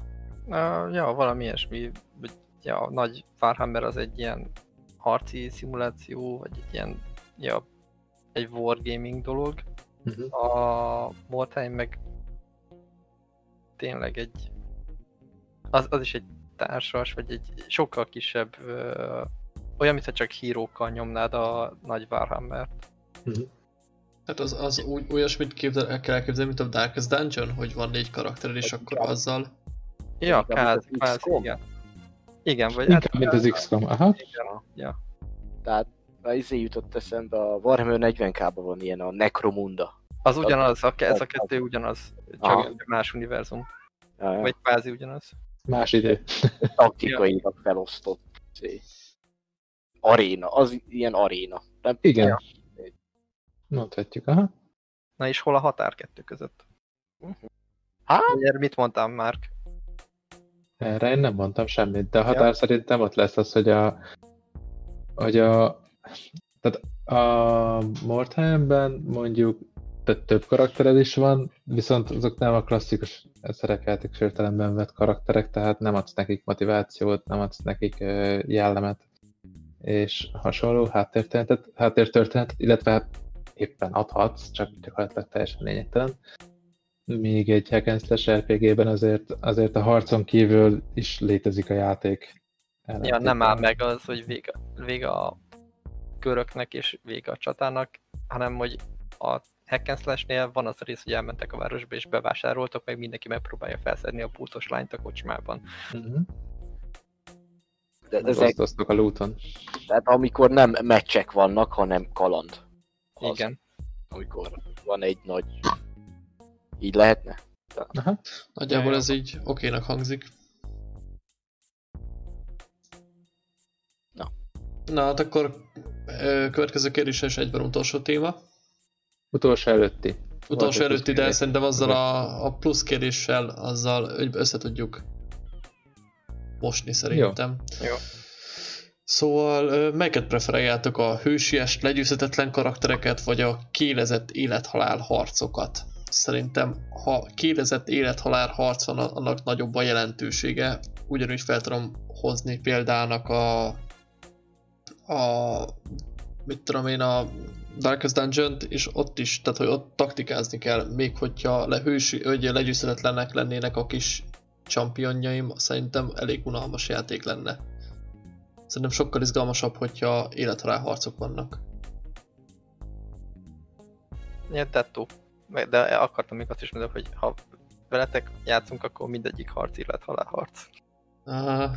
Uh, ja, valami ilyesmi. Vagy, Ja, a nagy Warhammer az egy ilyen harci szimuláció, vagy egy ilyen, ja, egy wargaming dolog. Uh-huh. A Mordheim meg tényleg egy, az, az is egy társas, vagy egy sokkal kisebb, ö, olyan, mintha csak hírókkal nyomnád a nagy Warhammert. Tehát az, az úgy, olyasmit képzel, el kell elképzelni, mint a Darkest Dungeon, hogy van négy karaktered, és akkor azzal... Ja, káz, káz, igen. Igen, vagy Inkább, mint az XCOM, aha. Igen, ja. Tehát a izé jutott eszembe, a Warhammer 40k-ban van ilyen a Necromunda. Az ugyanaz, a, ez a kettő ugyanaz, csak Aha. más univerzum, Ja, ja. vagy kvázi ugyanaz. Más idő. taktikailag felosztott izé, aréna, az ilyen aréna. Nem, Igen. Ja. Mondhatjuk, aha. Na és hol a határ kettő között? Hát, Ugye, mit mondtam már? Erre én nem mondtam semmit, de a határ szerintem ott lesz az, hogy a, hogy a, tehát a Mordheimben mondjuk tehát több karaktered is van, viszont azok nem a klasszikus szerepjáték értelemben vett karakterek, tehát nem adsz nekik motivációt, nem adsz nekik jellemet, és hasonló háttértörténetet, háttértörténetet, illetve hát éppen adhatsz, csak gyakorlatilag teljesen lényegtelen. Míg egy hack RPG-ben azért, azért a harcon kívül is létezik a játék. Ja, nem áll meg az, hogy vége, vége a köröknek és vége a csatának, hanem hogy a hack and slash-nél van az a rész, hogy elmentek a városba és bevásároltak, meg mindenki megpróbálja felszedni a pultos lányt a kocsmában. Uh-huh. De De ezek, a looton. tehát amikor nem meccsek vannak, hanem kaland. Az, Igen. Amikor van egy nagy... Így lehetne? Aha. Nagyjából Ja, ez így okénak hangzik. Na. Na hát akkor ö, következő kérdés és egyben utolsó téma. Utolsó előtti. Utolsó egy előtti, de szerintem azzal a, a plusz kérdéssel, azzal össze tudjuk mosni szerintem. Jó. Szóval ö, melyiket preferáljátok a hősies, legyőzhetetlen karaktereket, vagy a kélezett élethalál harcokat? Szerintem, ha kélezett élethalál harc van, annak nagyobb a jelentősége. Ugyanúgy fel tudom hozni példának a, a mit tudom én, a Darkest dungeon és ott is, tehát hogy ott taktikázni kell, még hogyha lehősi, hogy legyőzhetetlenek lennének a kis championjaim, szerintem elég unalmas játék lenne. Szerintem sokkal izgalmasabb, hogyha élethalál harcok vannak. Ilyen tettó. De akartam még azt is mondani, hogy ha veletek játszunk, akkor mindegyik harc, illet halál harc. Ah,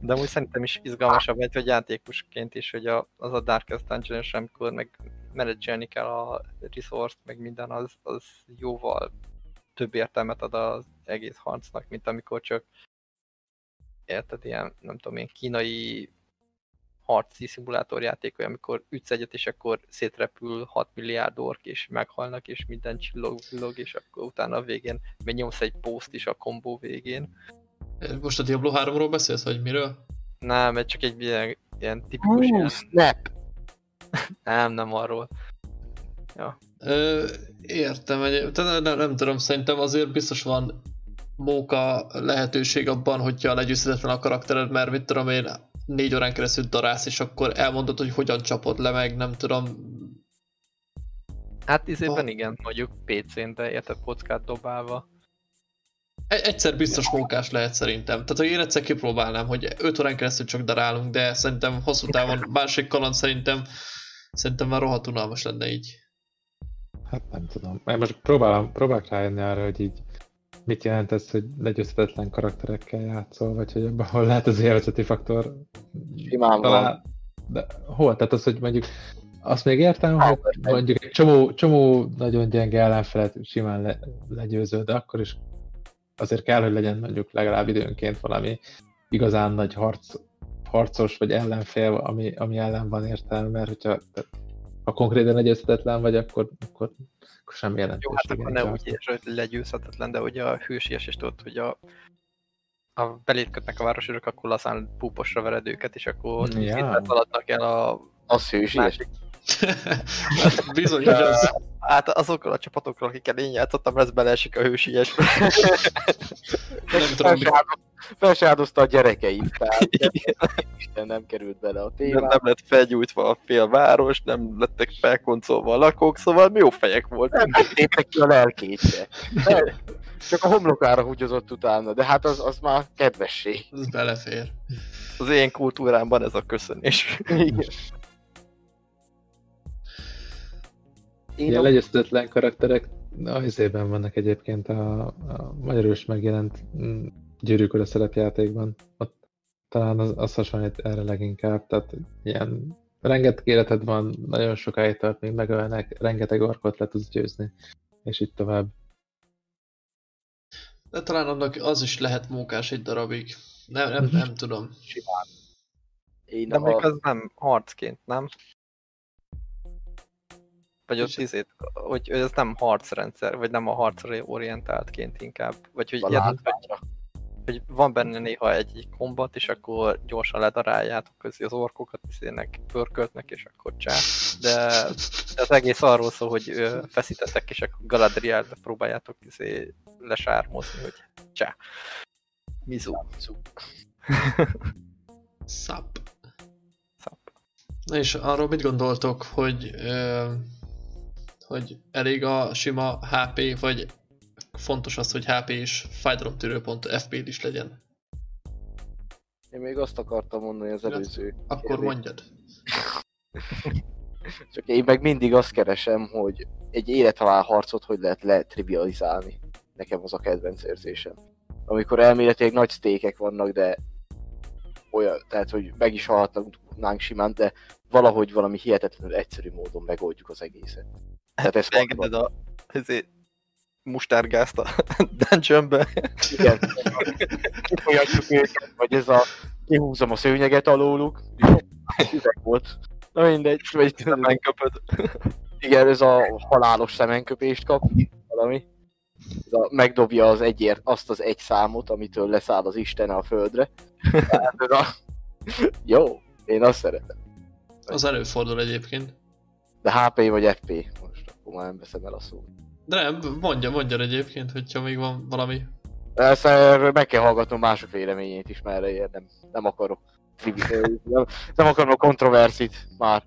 De úgy szerintem is izgalmasabb egy, hogy játékosként is, hogy a, az a Darkest dungeon amikor meg menedzselni kell a resource meg minden, az, az jóval több értelmet ad az egész harcnak, mint amikor csak érted, ilyen, nem tudom én, kínai harci szimulátorjáték, vagy amikor ütsz egyet, és akkor szétrepül 6 milliárd ork, és meghalnak, és minden csillog, villog, és akkor utána a végén még egy post is a kombó végén. Most a Diablo 3-ról beszélsz, vagy miről? Nem, ez csak egy ilyen, ilyen tipikus ilyen... snap! Nem, nem arról. Ö, értem, egy, nem, nem, nem tudom, szerintem azért biztos van móka lehetőség abban, hogyha legyőzhetetlen a karaktered, mert mit tudom én, négy órán keresztül darálsz, és akkor elmondod, hogy hogyan csapod le meg, nem tudom. Hát izében Ah. igen, mondjuk PC-n, de érted kockát dobálva. Egy, egyszer biztos mókás lehet szerintem. Tehát, hogy én egyszer kipróbálnám, hogy 5 órán keresztül csak darálunk, de szerintem hosszú távon másik kaland szerintem szerintem már rohadt unalmas lenne így. Hát nem tudom. Mert most próbálom, próbálok rájönni arra, hogy így mit jelent ez, hogy legyőzhetetlen karakterekkel játszol, vagy hogy abban hol lehet az élvezeti faktor. Simán van. De hol? Tehát az, hogy mondjuk azt még értem, hogy persze. mondjuk egy csomó, csomó nagyon gyenge ellenfelet simán le, legyőző, de akkor is azért kell, hogy legyen mondjuk legalább időnként valami igazán nagy harc, harcos vagy ellenfél, ami, ami ellen van értelme, mert hogyha ha konkrétan legyőzhetetlen vagy, akkor, akkor, akkor semmi Jó, jelentősége. hát akkor ne úgy értsd, hogy legyőzhetetlen, de hogy a hősies is tudod, hogy a ha belét kötnek a várososok, akkor lazán púposra vered őket, és akkor Ja. szaladnak el a Az hősies. másik. Hát bizony, hogy az, Hát azokkal a csapatokkal, akikkel én játszottam, lesz beleesik a hősies. nem tudom, mi- Felsáldozta, felsáldozta a gyerekeit, tehát Isten nem került bele a nem, témába. nem lett felgyújtva a fél város, nem lettek felkoncolva a lakók, szóval jó fejek voltak. Nem tették ki a lelkét se. Csak a homlokára húgyozott utána, de hát az, az már kedvesség. ez belefér. Az én kultúrámban ez a köszönés. Én Ilyen a, legyőzhetetlen karakterek a izében vannak egyébként a, a magyarul is megjelent mm, gyűrűk a szerepjátékban. Ott talán az, az hasonlít erre leginkább, tehát ilyen rengeteg életed van, nagyon sokáig tart, még megölnek, rengeteg orkot le tudsz győzni, és így tovább. De talán annak az is lehet mókás egy darabig. Nem, nem, nem tudom. én De még a, az nem harcként, nem? Vagy ott izét, hogy hogy ez nem harcrendszer, vagy nem a harcra orientáltként inkább. Vagy hogy, érted, hogy, hogy van benne néha egy, egy kombat, és akkor gyorsan ledaráljátok közé az orkokat, izének, pörköltnek, és akkor csá. De, de az egész arról szól, hogy ö, feszítetek, és akkor Galadrielbe próbáljátok izé lesármozni, hogy csá. Mizu. Szap. Szap. Na és arról mit gondoltok, hogy, ö, hogy elég a sima HP, vagy fontos az, hogy HP és fájdalomtűrőpont FP is legyen? Én még azt akartam mondani az előző. Akkor kérdés. mondjad. Csak én meg mindig azt keresem, hogy egy élethalál harcot hogy lehet letrivializálni. Nekem az a kedvenc érzésem. Amikor elméletileg nagy sztékek vannak, de olyan, tehát hogy meg is halhatnánk simán, de valahogy valami hihetetlenül egyszerű módon megoldjuk az egészet. Tehát ez Engeded a ezért, mustárgázt a dungeonbe. Igen. Kifolyatjuk őket, vagy ez a kihúzom a szőnyeget alóluk. Üveg volt. Na mindegy, vagy Megköpöd. igen, ez a halálos szemenköpést kap, valami. Ez a, megdobja az egyért azt az egy számot, amitől leszáll az Isten a földre. Tehát ez a... Jó, én azt szeretem. Az előfordul egyébként. De HP vagy FP? Akkor már nem veszem el a szót. De nem, mondja, mondja egyébként, hogyha még van valami. Ezt erről meg kell hallgatnom mások véleményét is, mert erre nem, nem akarok. Nem, nem akarom a kontroverszit már.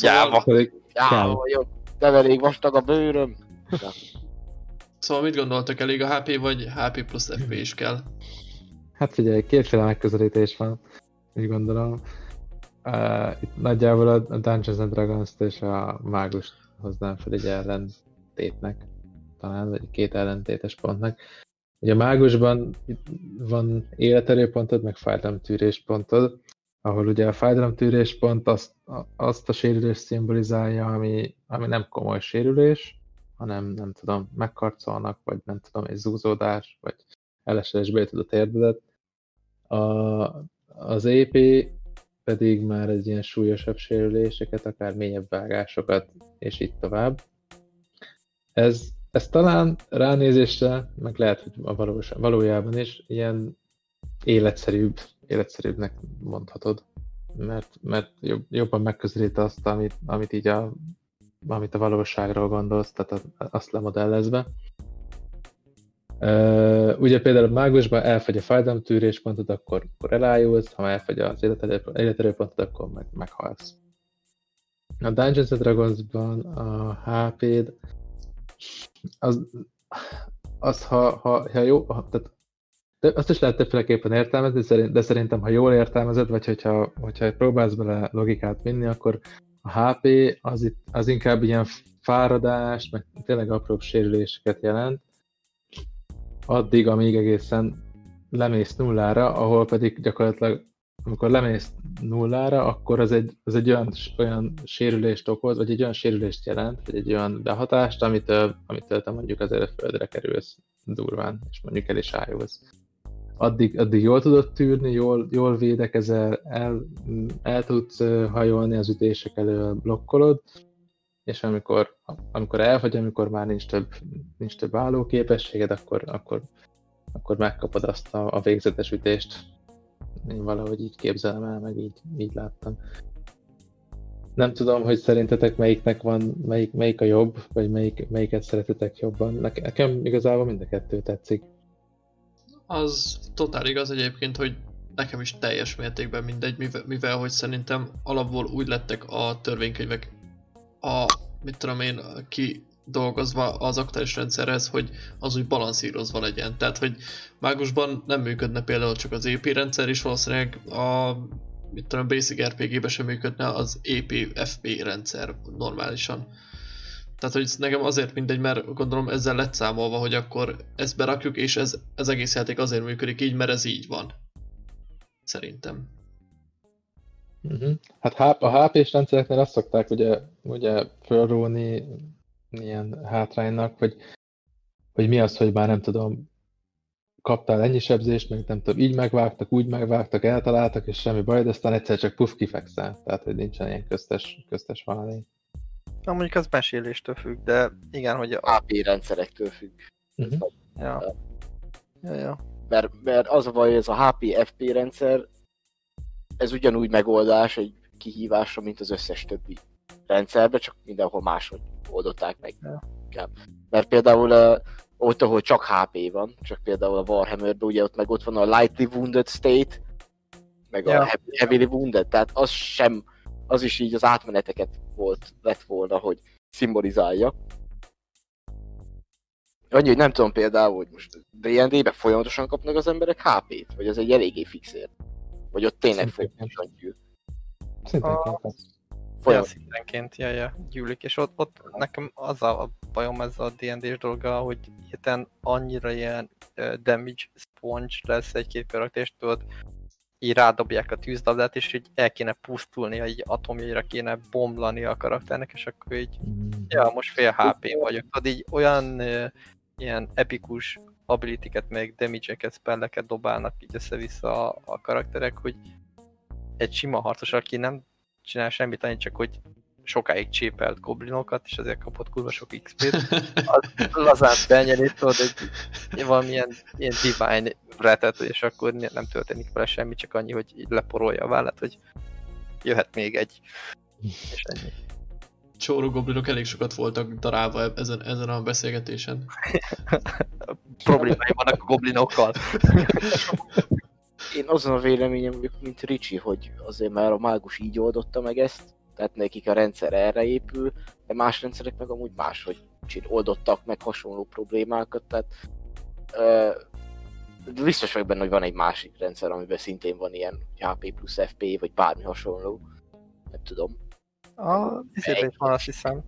Jáva. Pedig Jáva Kell. vagyok, nem elég vastag a bőröm. Szóval mit gondoltak, elég a HP vagy HP plusz FP is kell? Hát figyelj, kétféle megközelítés van, úgy gondolom. Uh, itt nagyjából a a Dungeons and Dragons-t és a mágust hoznám fel egy ellentétnek, talán, vagy két ellentétes pontnak. Ugye a mágusban van életerőpontod, meg fájdalomtűréspontod, ahol ugye a fájdalomtűréspont azt, azt a sérülést szimbolizálja, ami, ami nem komoly sérülés, hanem nem tudom, megkarcolnak, vagy nem tudom, egy zúzódás, vagy elesésbe jutott a térdedet. A, az EP pedig már egy ilyen súlyosabb sérüléseket, akár mélyebb vágásokat, és így tovább. Ez, ez talán ránézésre, meg lehet, hogy a valós, valójában is ilyen életszerűbb, életszerűbbnek mondhatod, mert, mert jobb, jobban megközelít azt, amit, amit így a, amit a valóságról gondolsz, tehát azt lemodellezve. Uh, ugye például mágusban elfogy a fájdalomtűréspontot, akkor, akkor elájulsz, ha elfogy az életerő- életerőpontot, akkor meg, meghalsz. A Dungeons and Dragonsban a HP-d az, az ha, ha, ha jó, ha, tehát de azt is lehet többféleképpen értelmezni, de szerintem, ha jól értelmezed, vagy hogyha, hogyha próbálsz bele logikát vinni, akkor a HP az, itt, az inkább ilyen fáradást, meg tényleg apróbb sérüléseket jelent, addig, amíg egészen lemész nullára, ahol pedig gyakorlatilag, amikor lemész nullára, akkor az egy, az egy olyan, olyan sérülést okoz, vagy egy olyan sérülést jelent, vagy egy olyan behatást, amitől, amitől te mondjuk azért a földre kerülsz durván, és mondjuk el is ájulsz. Addig, addig jól tudod tűrni, jól, jól védekezel, el, el tudsz hajolni az ütések elől, blokkolod, és amikor, amikor elfogy, amikor már nincs több, nincs több álló képességed, akkor, akkor, akkor megkapod azt a, a végzetes ütést. Én valahogy így képzelem el, meg így, így láttam. Nem tudom, hogy szerintetek melyiknek van, melyik, melyik a jobb, vagy melyik, melyiket szeretitek jobban. Neke- Nekem igazából mind a kettő tetszik. Az totál igaz egyébként, hogy nekem is teljes mértékben mindegy, mivel, mivel hogy szerintem alapból úgy lettek a törvénykönyvek a, mit tudom én, ki dolgozva az aktuális rendszerhez, hogy az úgy balanszírozva legyen. Tehát, hogy mágusban nem működne például csak az EP rendszer, és valószínűleg a mit tudom, Basic RPG-be sem működne az EP-FP rendszer normálisan. Tehát, hogy nekem azért mindegy, mert gondolom ezzel lett számolva, hogy akkor ezt berakjuk, és ez, ez egész játék azért működik így, mert ez így van. Szerintem. Uh-huh. Hát a HP-s rendszereknél azt szokták ugye, ugye fölróni ilyen hátránynak, hogy, hogy mi az, hogy már nem tudom, kaptál ennyi sebzést, meg nem tudom, így megvágtak, úgy megvágtak, eltaláltak, és semmi baj, de aztán egyszer csak puf kifekszel. Tehát, hogy nincsen ilyen köztes, köztes valami. Na mondjuk az meséléstől függ, de igen, hogy a... AP rendszerektől függ. Uh-huh. Ja. Ja, ja. Mert, mert az a baj, hogy ez a HP-FP rendszer, ez ugyanúgy megoldás egy kihívásra, mint az összes többi rendszerbe, csak mindenhol máshogy oldották meg. Ja. Mert például uh, ott, ahol csak HP van, csak például a Warhammerben, ugye ott meg ott van a Lightly Wounded State, meg Ja. a Heavily Wounded, tehát az sem, az is így az átmeneteket volt, lett volna, hogy szimbolizálja. Annyi, hogy nem tudom például, hogy most D&D-be folyamatosan kapnak az emberek HP-t, vagy az egy eléggé fixért. Vagy ott tényleg folyamatosan gyűl. Szintén A- kell. Olyan Folyam... szintenként, ja, ja, gyűlik, és ott, ott nekem az a bajom ezzel a D&D-s dolga, hogy hirtelen annyira ilyen uh, damage sponge lesz egy-két karaktérst, tudod, így rádobják a tűzlabdát, és így el kéne pusztulnia, így atomjaira kéne bomlani a karakternek, és akkor így, Mm. ja, most fél HP vagyok. Tudod, így olyan uh, ilyen epikus ability-ket, meg damage-eket, spelleket dobálnak így össze-vissza a, a karakterek, hogy egy sima harcos, aki nem csinál semmit, annyit csak, hogy sokáig csépelt goblinokat, és ezért kapott kurva sok XP-t. Az lazán benyeri, tudod, egy valamilyen ilyen divine retet, és akkor nem történik vele semmi, csak annyi, hogy így leporolja a vállát, hogy jöhet még egy, és ennyi. Csóró goblinok elég sokat voltak darálva ezen, ezen a beszélgetésen. Problémái vannak a goblinokkal. Én azon a véleményem mint Ricsi, hogy azért már a mágus így oldotta meg ezt, tehát nekik a rendszer erre épül, de más rendszerek meg amúgy máshogy oldottak meg hasonló problémákat, tehát ö, biztos vagyok benne, hogy van egy másik rendszer, amiben szintén van ilyen HP plusz FP, vagy bármi hasonló. Nem tudom. A izében is van, azt hiszem.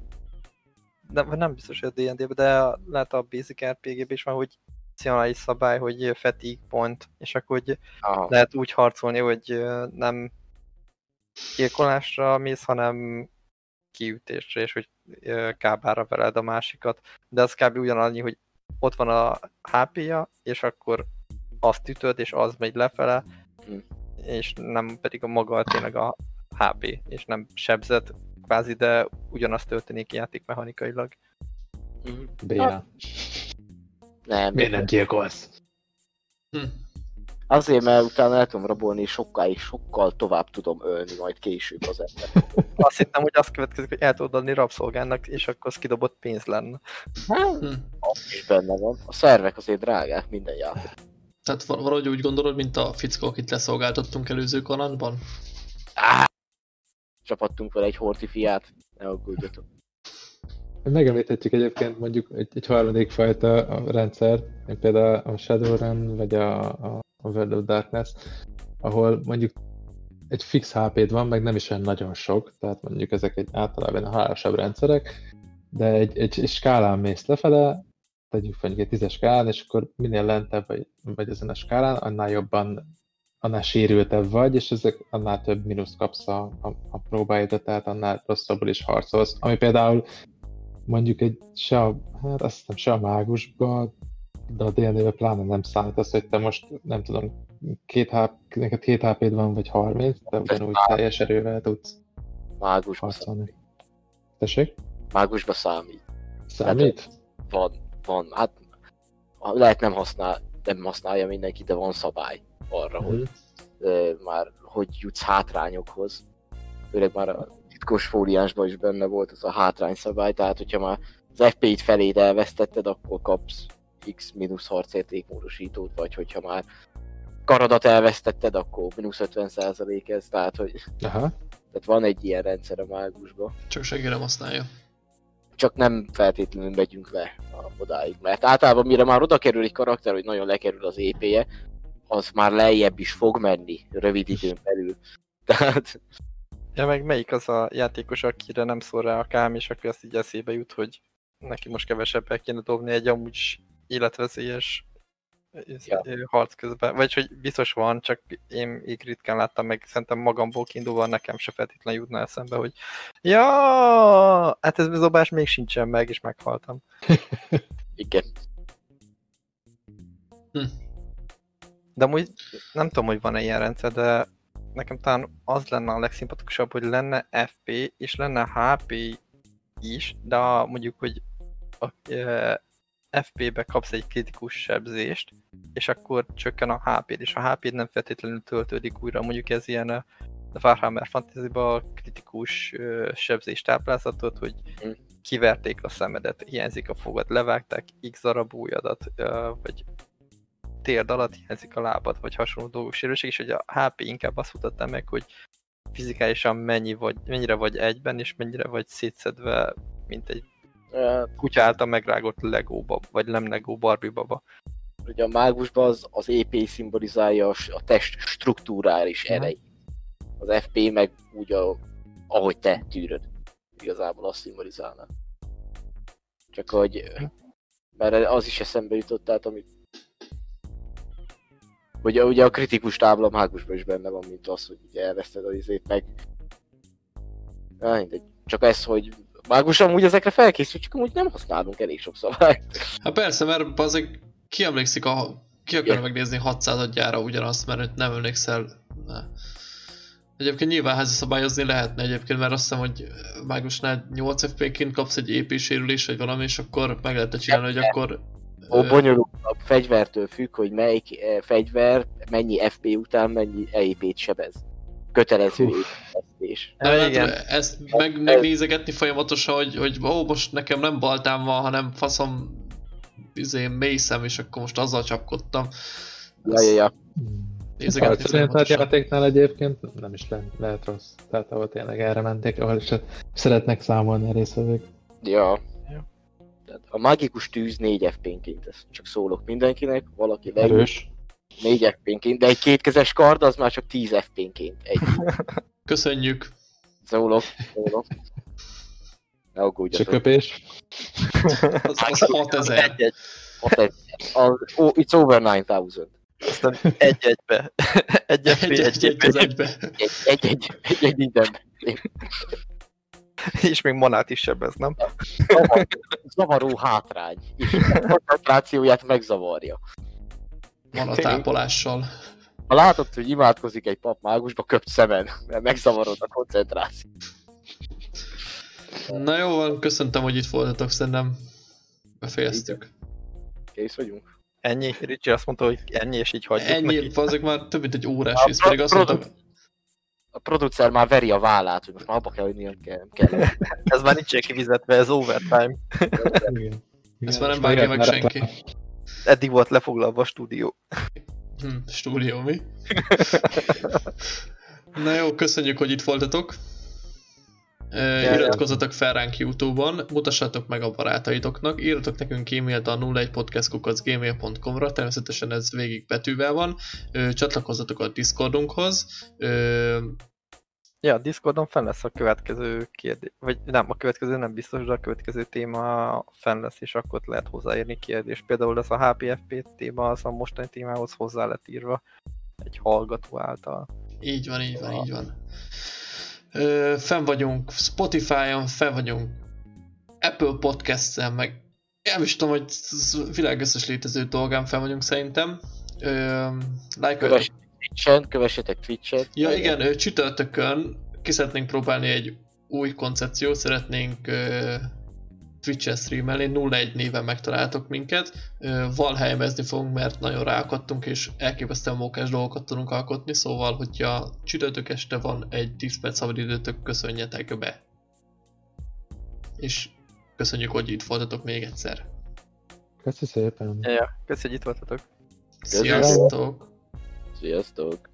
De, nem biztos, hogy a D&D-ben, de lehet a Basic RPG-ben is van, hogy opcionális szabály, hogy fatigue point, és akkor hogy Aha, lehet úgy harcolni, hogy nem gyilkolásra mész, hanem kiütésre, és hogy kábára veled a másikat. De az kb. ugyanannyi, hogy ott van a HP-ja, és akkor azt ütöd, és az megy lefele, Hm. és nem pedig a maga tényleg a HP, és nem sebzett kvázi, de ugyanaz történik játékmechanikailag. Mhm. Béla. nem, Miért nem gyilkolsz? Hm. Azért, mert utána el tudom rabolni, és sokkal, sokkal tovább tudom ölni majd később az ember. Azt hittem, hogy az következik, hogy el tudod adni rabszolgának, és akkor az kidobott pénz lenne. Hm. Az is benne van. A szervek azért drágák minden játék. Tehát val- valahogy úgy gondolod, mint a fickó, akit leszolgáltattunk előző kalandban? Á! Csapattunk vele egy horti fiát, ne aggódjatok. Megemlíthetjük egyébként mondjuk egy, egy harmadik fajta a rendszer, mint például a Shadowrun, vagy a, a, World of Darkness, ahol mondjuk egy fix HP-d van, meg nem is olyan nagyon sok, tehát mondjuk ezek egy általában a hárosabb rendszerek, de egy, egy, egy skálán mész lefele, tegyük mondjuk egy tízes skálán, és akkor minél lentebb vagy, vagy ezen a skálán, annál jobban, annál sérültebb vagy, és ezek annál több mínusz kapsz a, a, a próbáidra, tehát annál rosszabbul is harcolsz. Ami például mondjuk egy se a, hát azt hiszem se a mágusba, de a DND-be pláne nem számít az, hogy te most nem tudom, két HP, neked két HP-d van, vagy 30, de ugyanúgy teljes erővel tudsz Mágusba számít. harcolni. Tessék? Mágusba számít. Számít? Van, van. Hát lehet nem használ, nem használja mindenki, de van szabály arra, hogy Mhm. ö, már hogy jutsz hátrányokhoz. Főleg már a titkos fóliánsban is benne volt ez a hátrány szabály, tehát hogyha már az FP-t feléd elvesztetted, akkor kapsz X mínusz harcértékmódosítót, vagy hogyha már karadat elvesztetted, akkor mínusz 50% ez, tehát hogy Aha. tehát van egy ilyen rendszer a mágusban. Csak senki nem használja. Csak nem feltétlenül megyünk le a odáig, mert általában mire már oda kerül egy karakter, hogy nagyon lekerül az épéje, az már lejjebb is fog menni rövid időn belül. Tehát Ja, meg melyik az a játékos, akire nem szól rá a kám, és akkor azt így eszébe jut, hogy neki most kevesebbet kéne dobni egy amúgy életveszélyes Ja. harc közben. Vagy hogy biztos van, csak én még ritkán láttam meg, szerintem magamból kiindulva nekem se feltétlenül jutna eszembe, hogy ja, hát ez bezobás még sincsen meg, és meghaltam. igen, De amúgy nem tudom, hogy van-e ilyen rendszer, de nekem talán az lenne a legszimpatikusabb, hogy lenne FP és lenne HP is, de a, mondjuk, hogy a, e, FP-be kapsz egy kritikus sebzést, és akkor csökken a HP-d, és a HP-d nem feltétlenül töltődik újra. Mondjuk ez ilyen a Warhammer Fantasy-ba kritikus ö, sebzés táplázatot, hogy Mm. kiverték a szemedet, hiányzik a fogad, levágták x darab ujjadat, ö, vagy térd alatt hiányzik a lábad, vagy hasonló dolgok sérülések, és hogy a HP inkább azt mutatta meg, hogy fizikálisan mennyi vagy, mennyire vagy egyben, és mennyire vagy szétszedve, mint egy Kutya által megrágott Lego bab, vagy nem Lego Barbie baba. ugye a mágusban az, az EP szimbolizálja a, test struktúrális erejét. Az FP meg úgy, a, ahogy te tűröd. Igazából azt szimbolizálná. Csak hogy, mert az is eszembe jutott, tehát amit Ugye, ugye a kritikus tábla mágusban is benne van, mint az, hogy ugye elveszted az izét meg. Na, mindegy. Csak ez, hogy mágus amúgy ezekre felkészült, csak amúgy nem használunk elég sok szabályt. Hát persze, mert azért ki emlékszik a... Ki akarja Ja. megnézni 600 gyára ugyanazt, mert nem emlékszel... Ne. Egyébként nyilván házi szabályozni lehetne egyébként, mert azt hiszem, hogy mágusnál 8 FP-ként kapsz egy EP sérülés, vagy valami, és akkor meg lehet csinálni, hogy akkor... Bonyolultabb fegyvertől függ, hogy melyik eh, fegyver mennyi FP után mennyi EIP-t sebez. Kötelező építkezés. Nem, Ja, hát igen. ezt meg, megnézegetni folyamatosan, hogy, hogy ó, most nekem nem baltám van, hanem faszom izé, mészem, és akkor most azzal csapkodtam. Ja, ja, ja. Nézegetni Harcrendszert folyamatosan. játéknál egyébként nem is le, lehet rossz. Tehát ahol tényleg erre menték, ahol is szeretnek számolni a részvevők. ja. Tehát a mágikus tűz 4 FP-nként, ezt csak szólok mindenkinek, valaki leül Erős. 4 FP-nként, de egy kétkezes kard az már csak 10 FP-nként. Egy Köszönjük. szólok, szólok. Ne És a aggódjatok. köpés. Az, az 6000. Egy-egy, Hat egy- az- oh, it's over 9000. aztán egy-egybe. Egy FP, Egy, egy, egy, az egy-egybe. egybe. Egy, egy, egy, egy, egy mindenben. És még manát is sebez, nem? Zavar, zavaró hátrány. És a koncentrációját megzavarja. Van a tápolással. Ha látod, hogy imádkozik egy pap mágusba, köpt szemen, mert megzavarod a koncentrációt. Na jó van, köszöntem, hogy itt voltatok, szerintem befejeztük. Kész vagyunk. Ennyi? Ricsi azt mondta, hogy ennyi, és így hagyjuk Ennyi, neki. azok már több mint egy órás A rész, pedig azt mondtam, A producer már veri a vállát, hogy most már abba kell, hogy milyen kell. kell. Ez már nincs kifizetve, ez overtime. Igen. ezt már nem vágja meg senki. Eddig volt lefoglalva a stúdió. Hm, stúdió mi? Na jó, köszönjük, hogy itt voltatok. Iratkozzatok fel ránk Youtube-on, mutassátok meg a barátaitoknak, írjatok nekünk e-mailt a 01podcastkukacgmail.com-ra, természetesen ez végig betűvel van, csatlakozzatok a Discordunkhoz, Ja, a Discordon fenn lesz a következő kérdés, vagy nem, a következő nem biztos, de a következő téma fenn lesz, és akkor lehet hozzáírni kérdést. Például ez a HPFP téma, az a mostani témához hozzá lett írva egy hallgató által. így van, így van, így van. Fenn vagyunk Spotify-on, fenn vagyunk Apple Podcast-en, meg nem is tudom, hogy világ összes létező dolgán fenn vagyunk szerintem. Uh, like Kövessetek Twitch-en, kövessetek Twitch-et. Ja igen, ö, csütörtökön ki szeretnénk próbálni egy új koncepciót, szeretnénk uh, Twitch-en streamelni, 01 néven megtaláltok minket. Valhelyemezni fogunk, mert nagyon ráakadtunk, és elképesztően mókás dolgokat tudunk alkotni, szóval, hogyha csütörtök este van egy 10 perc szabadidőtök, köszönjetek be. És köszönjük, hogy itt voltatok még egyszer. Köszi szépen. Ja, ja. köszönjük, hogy itt voltatok. Sziasztok! Sziasztok!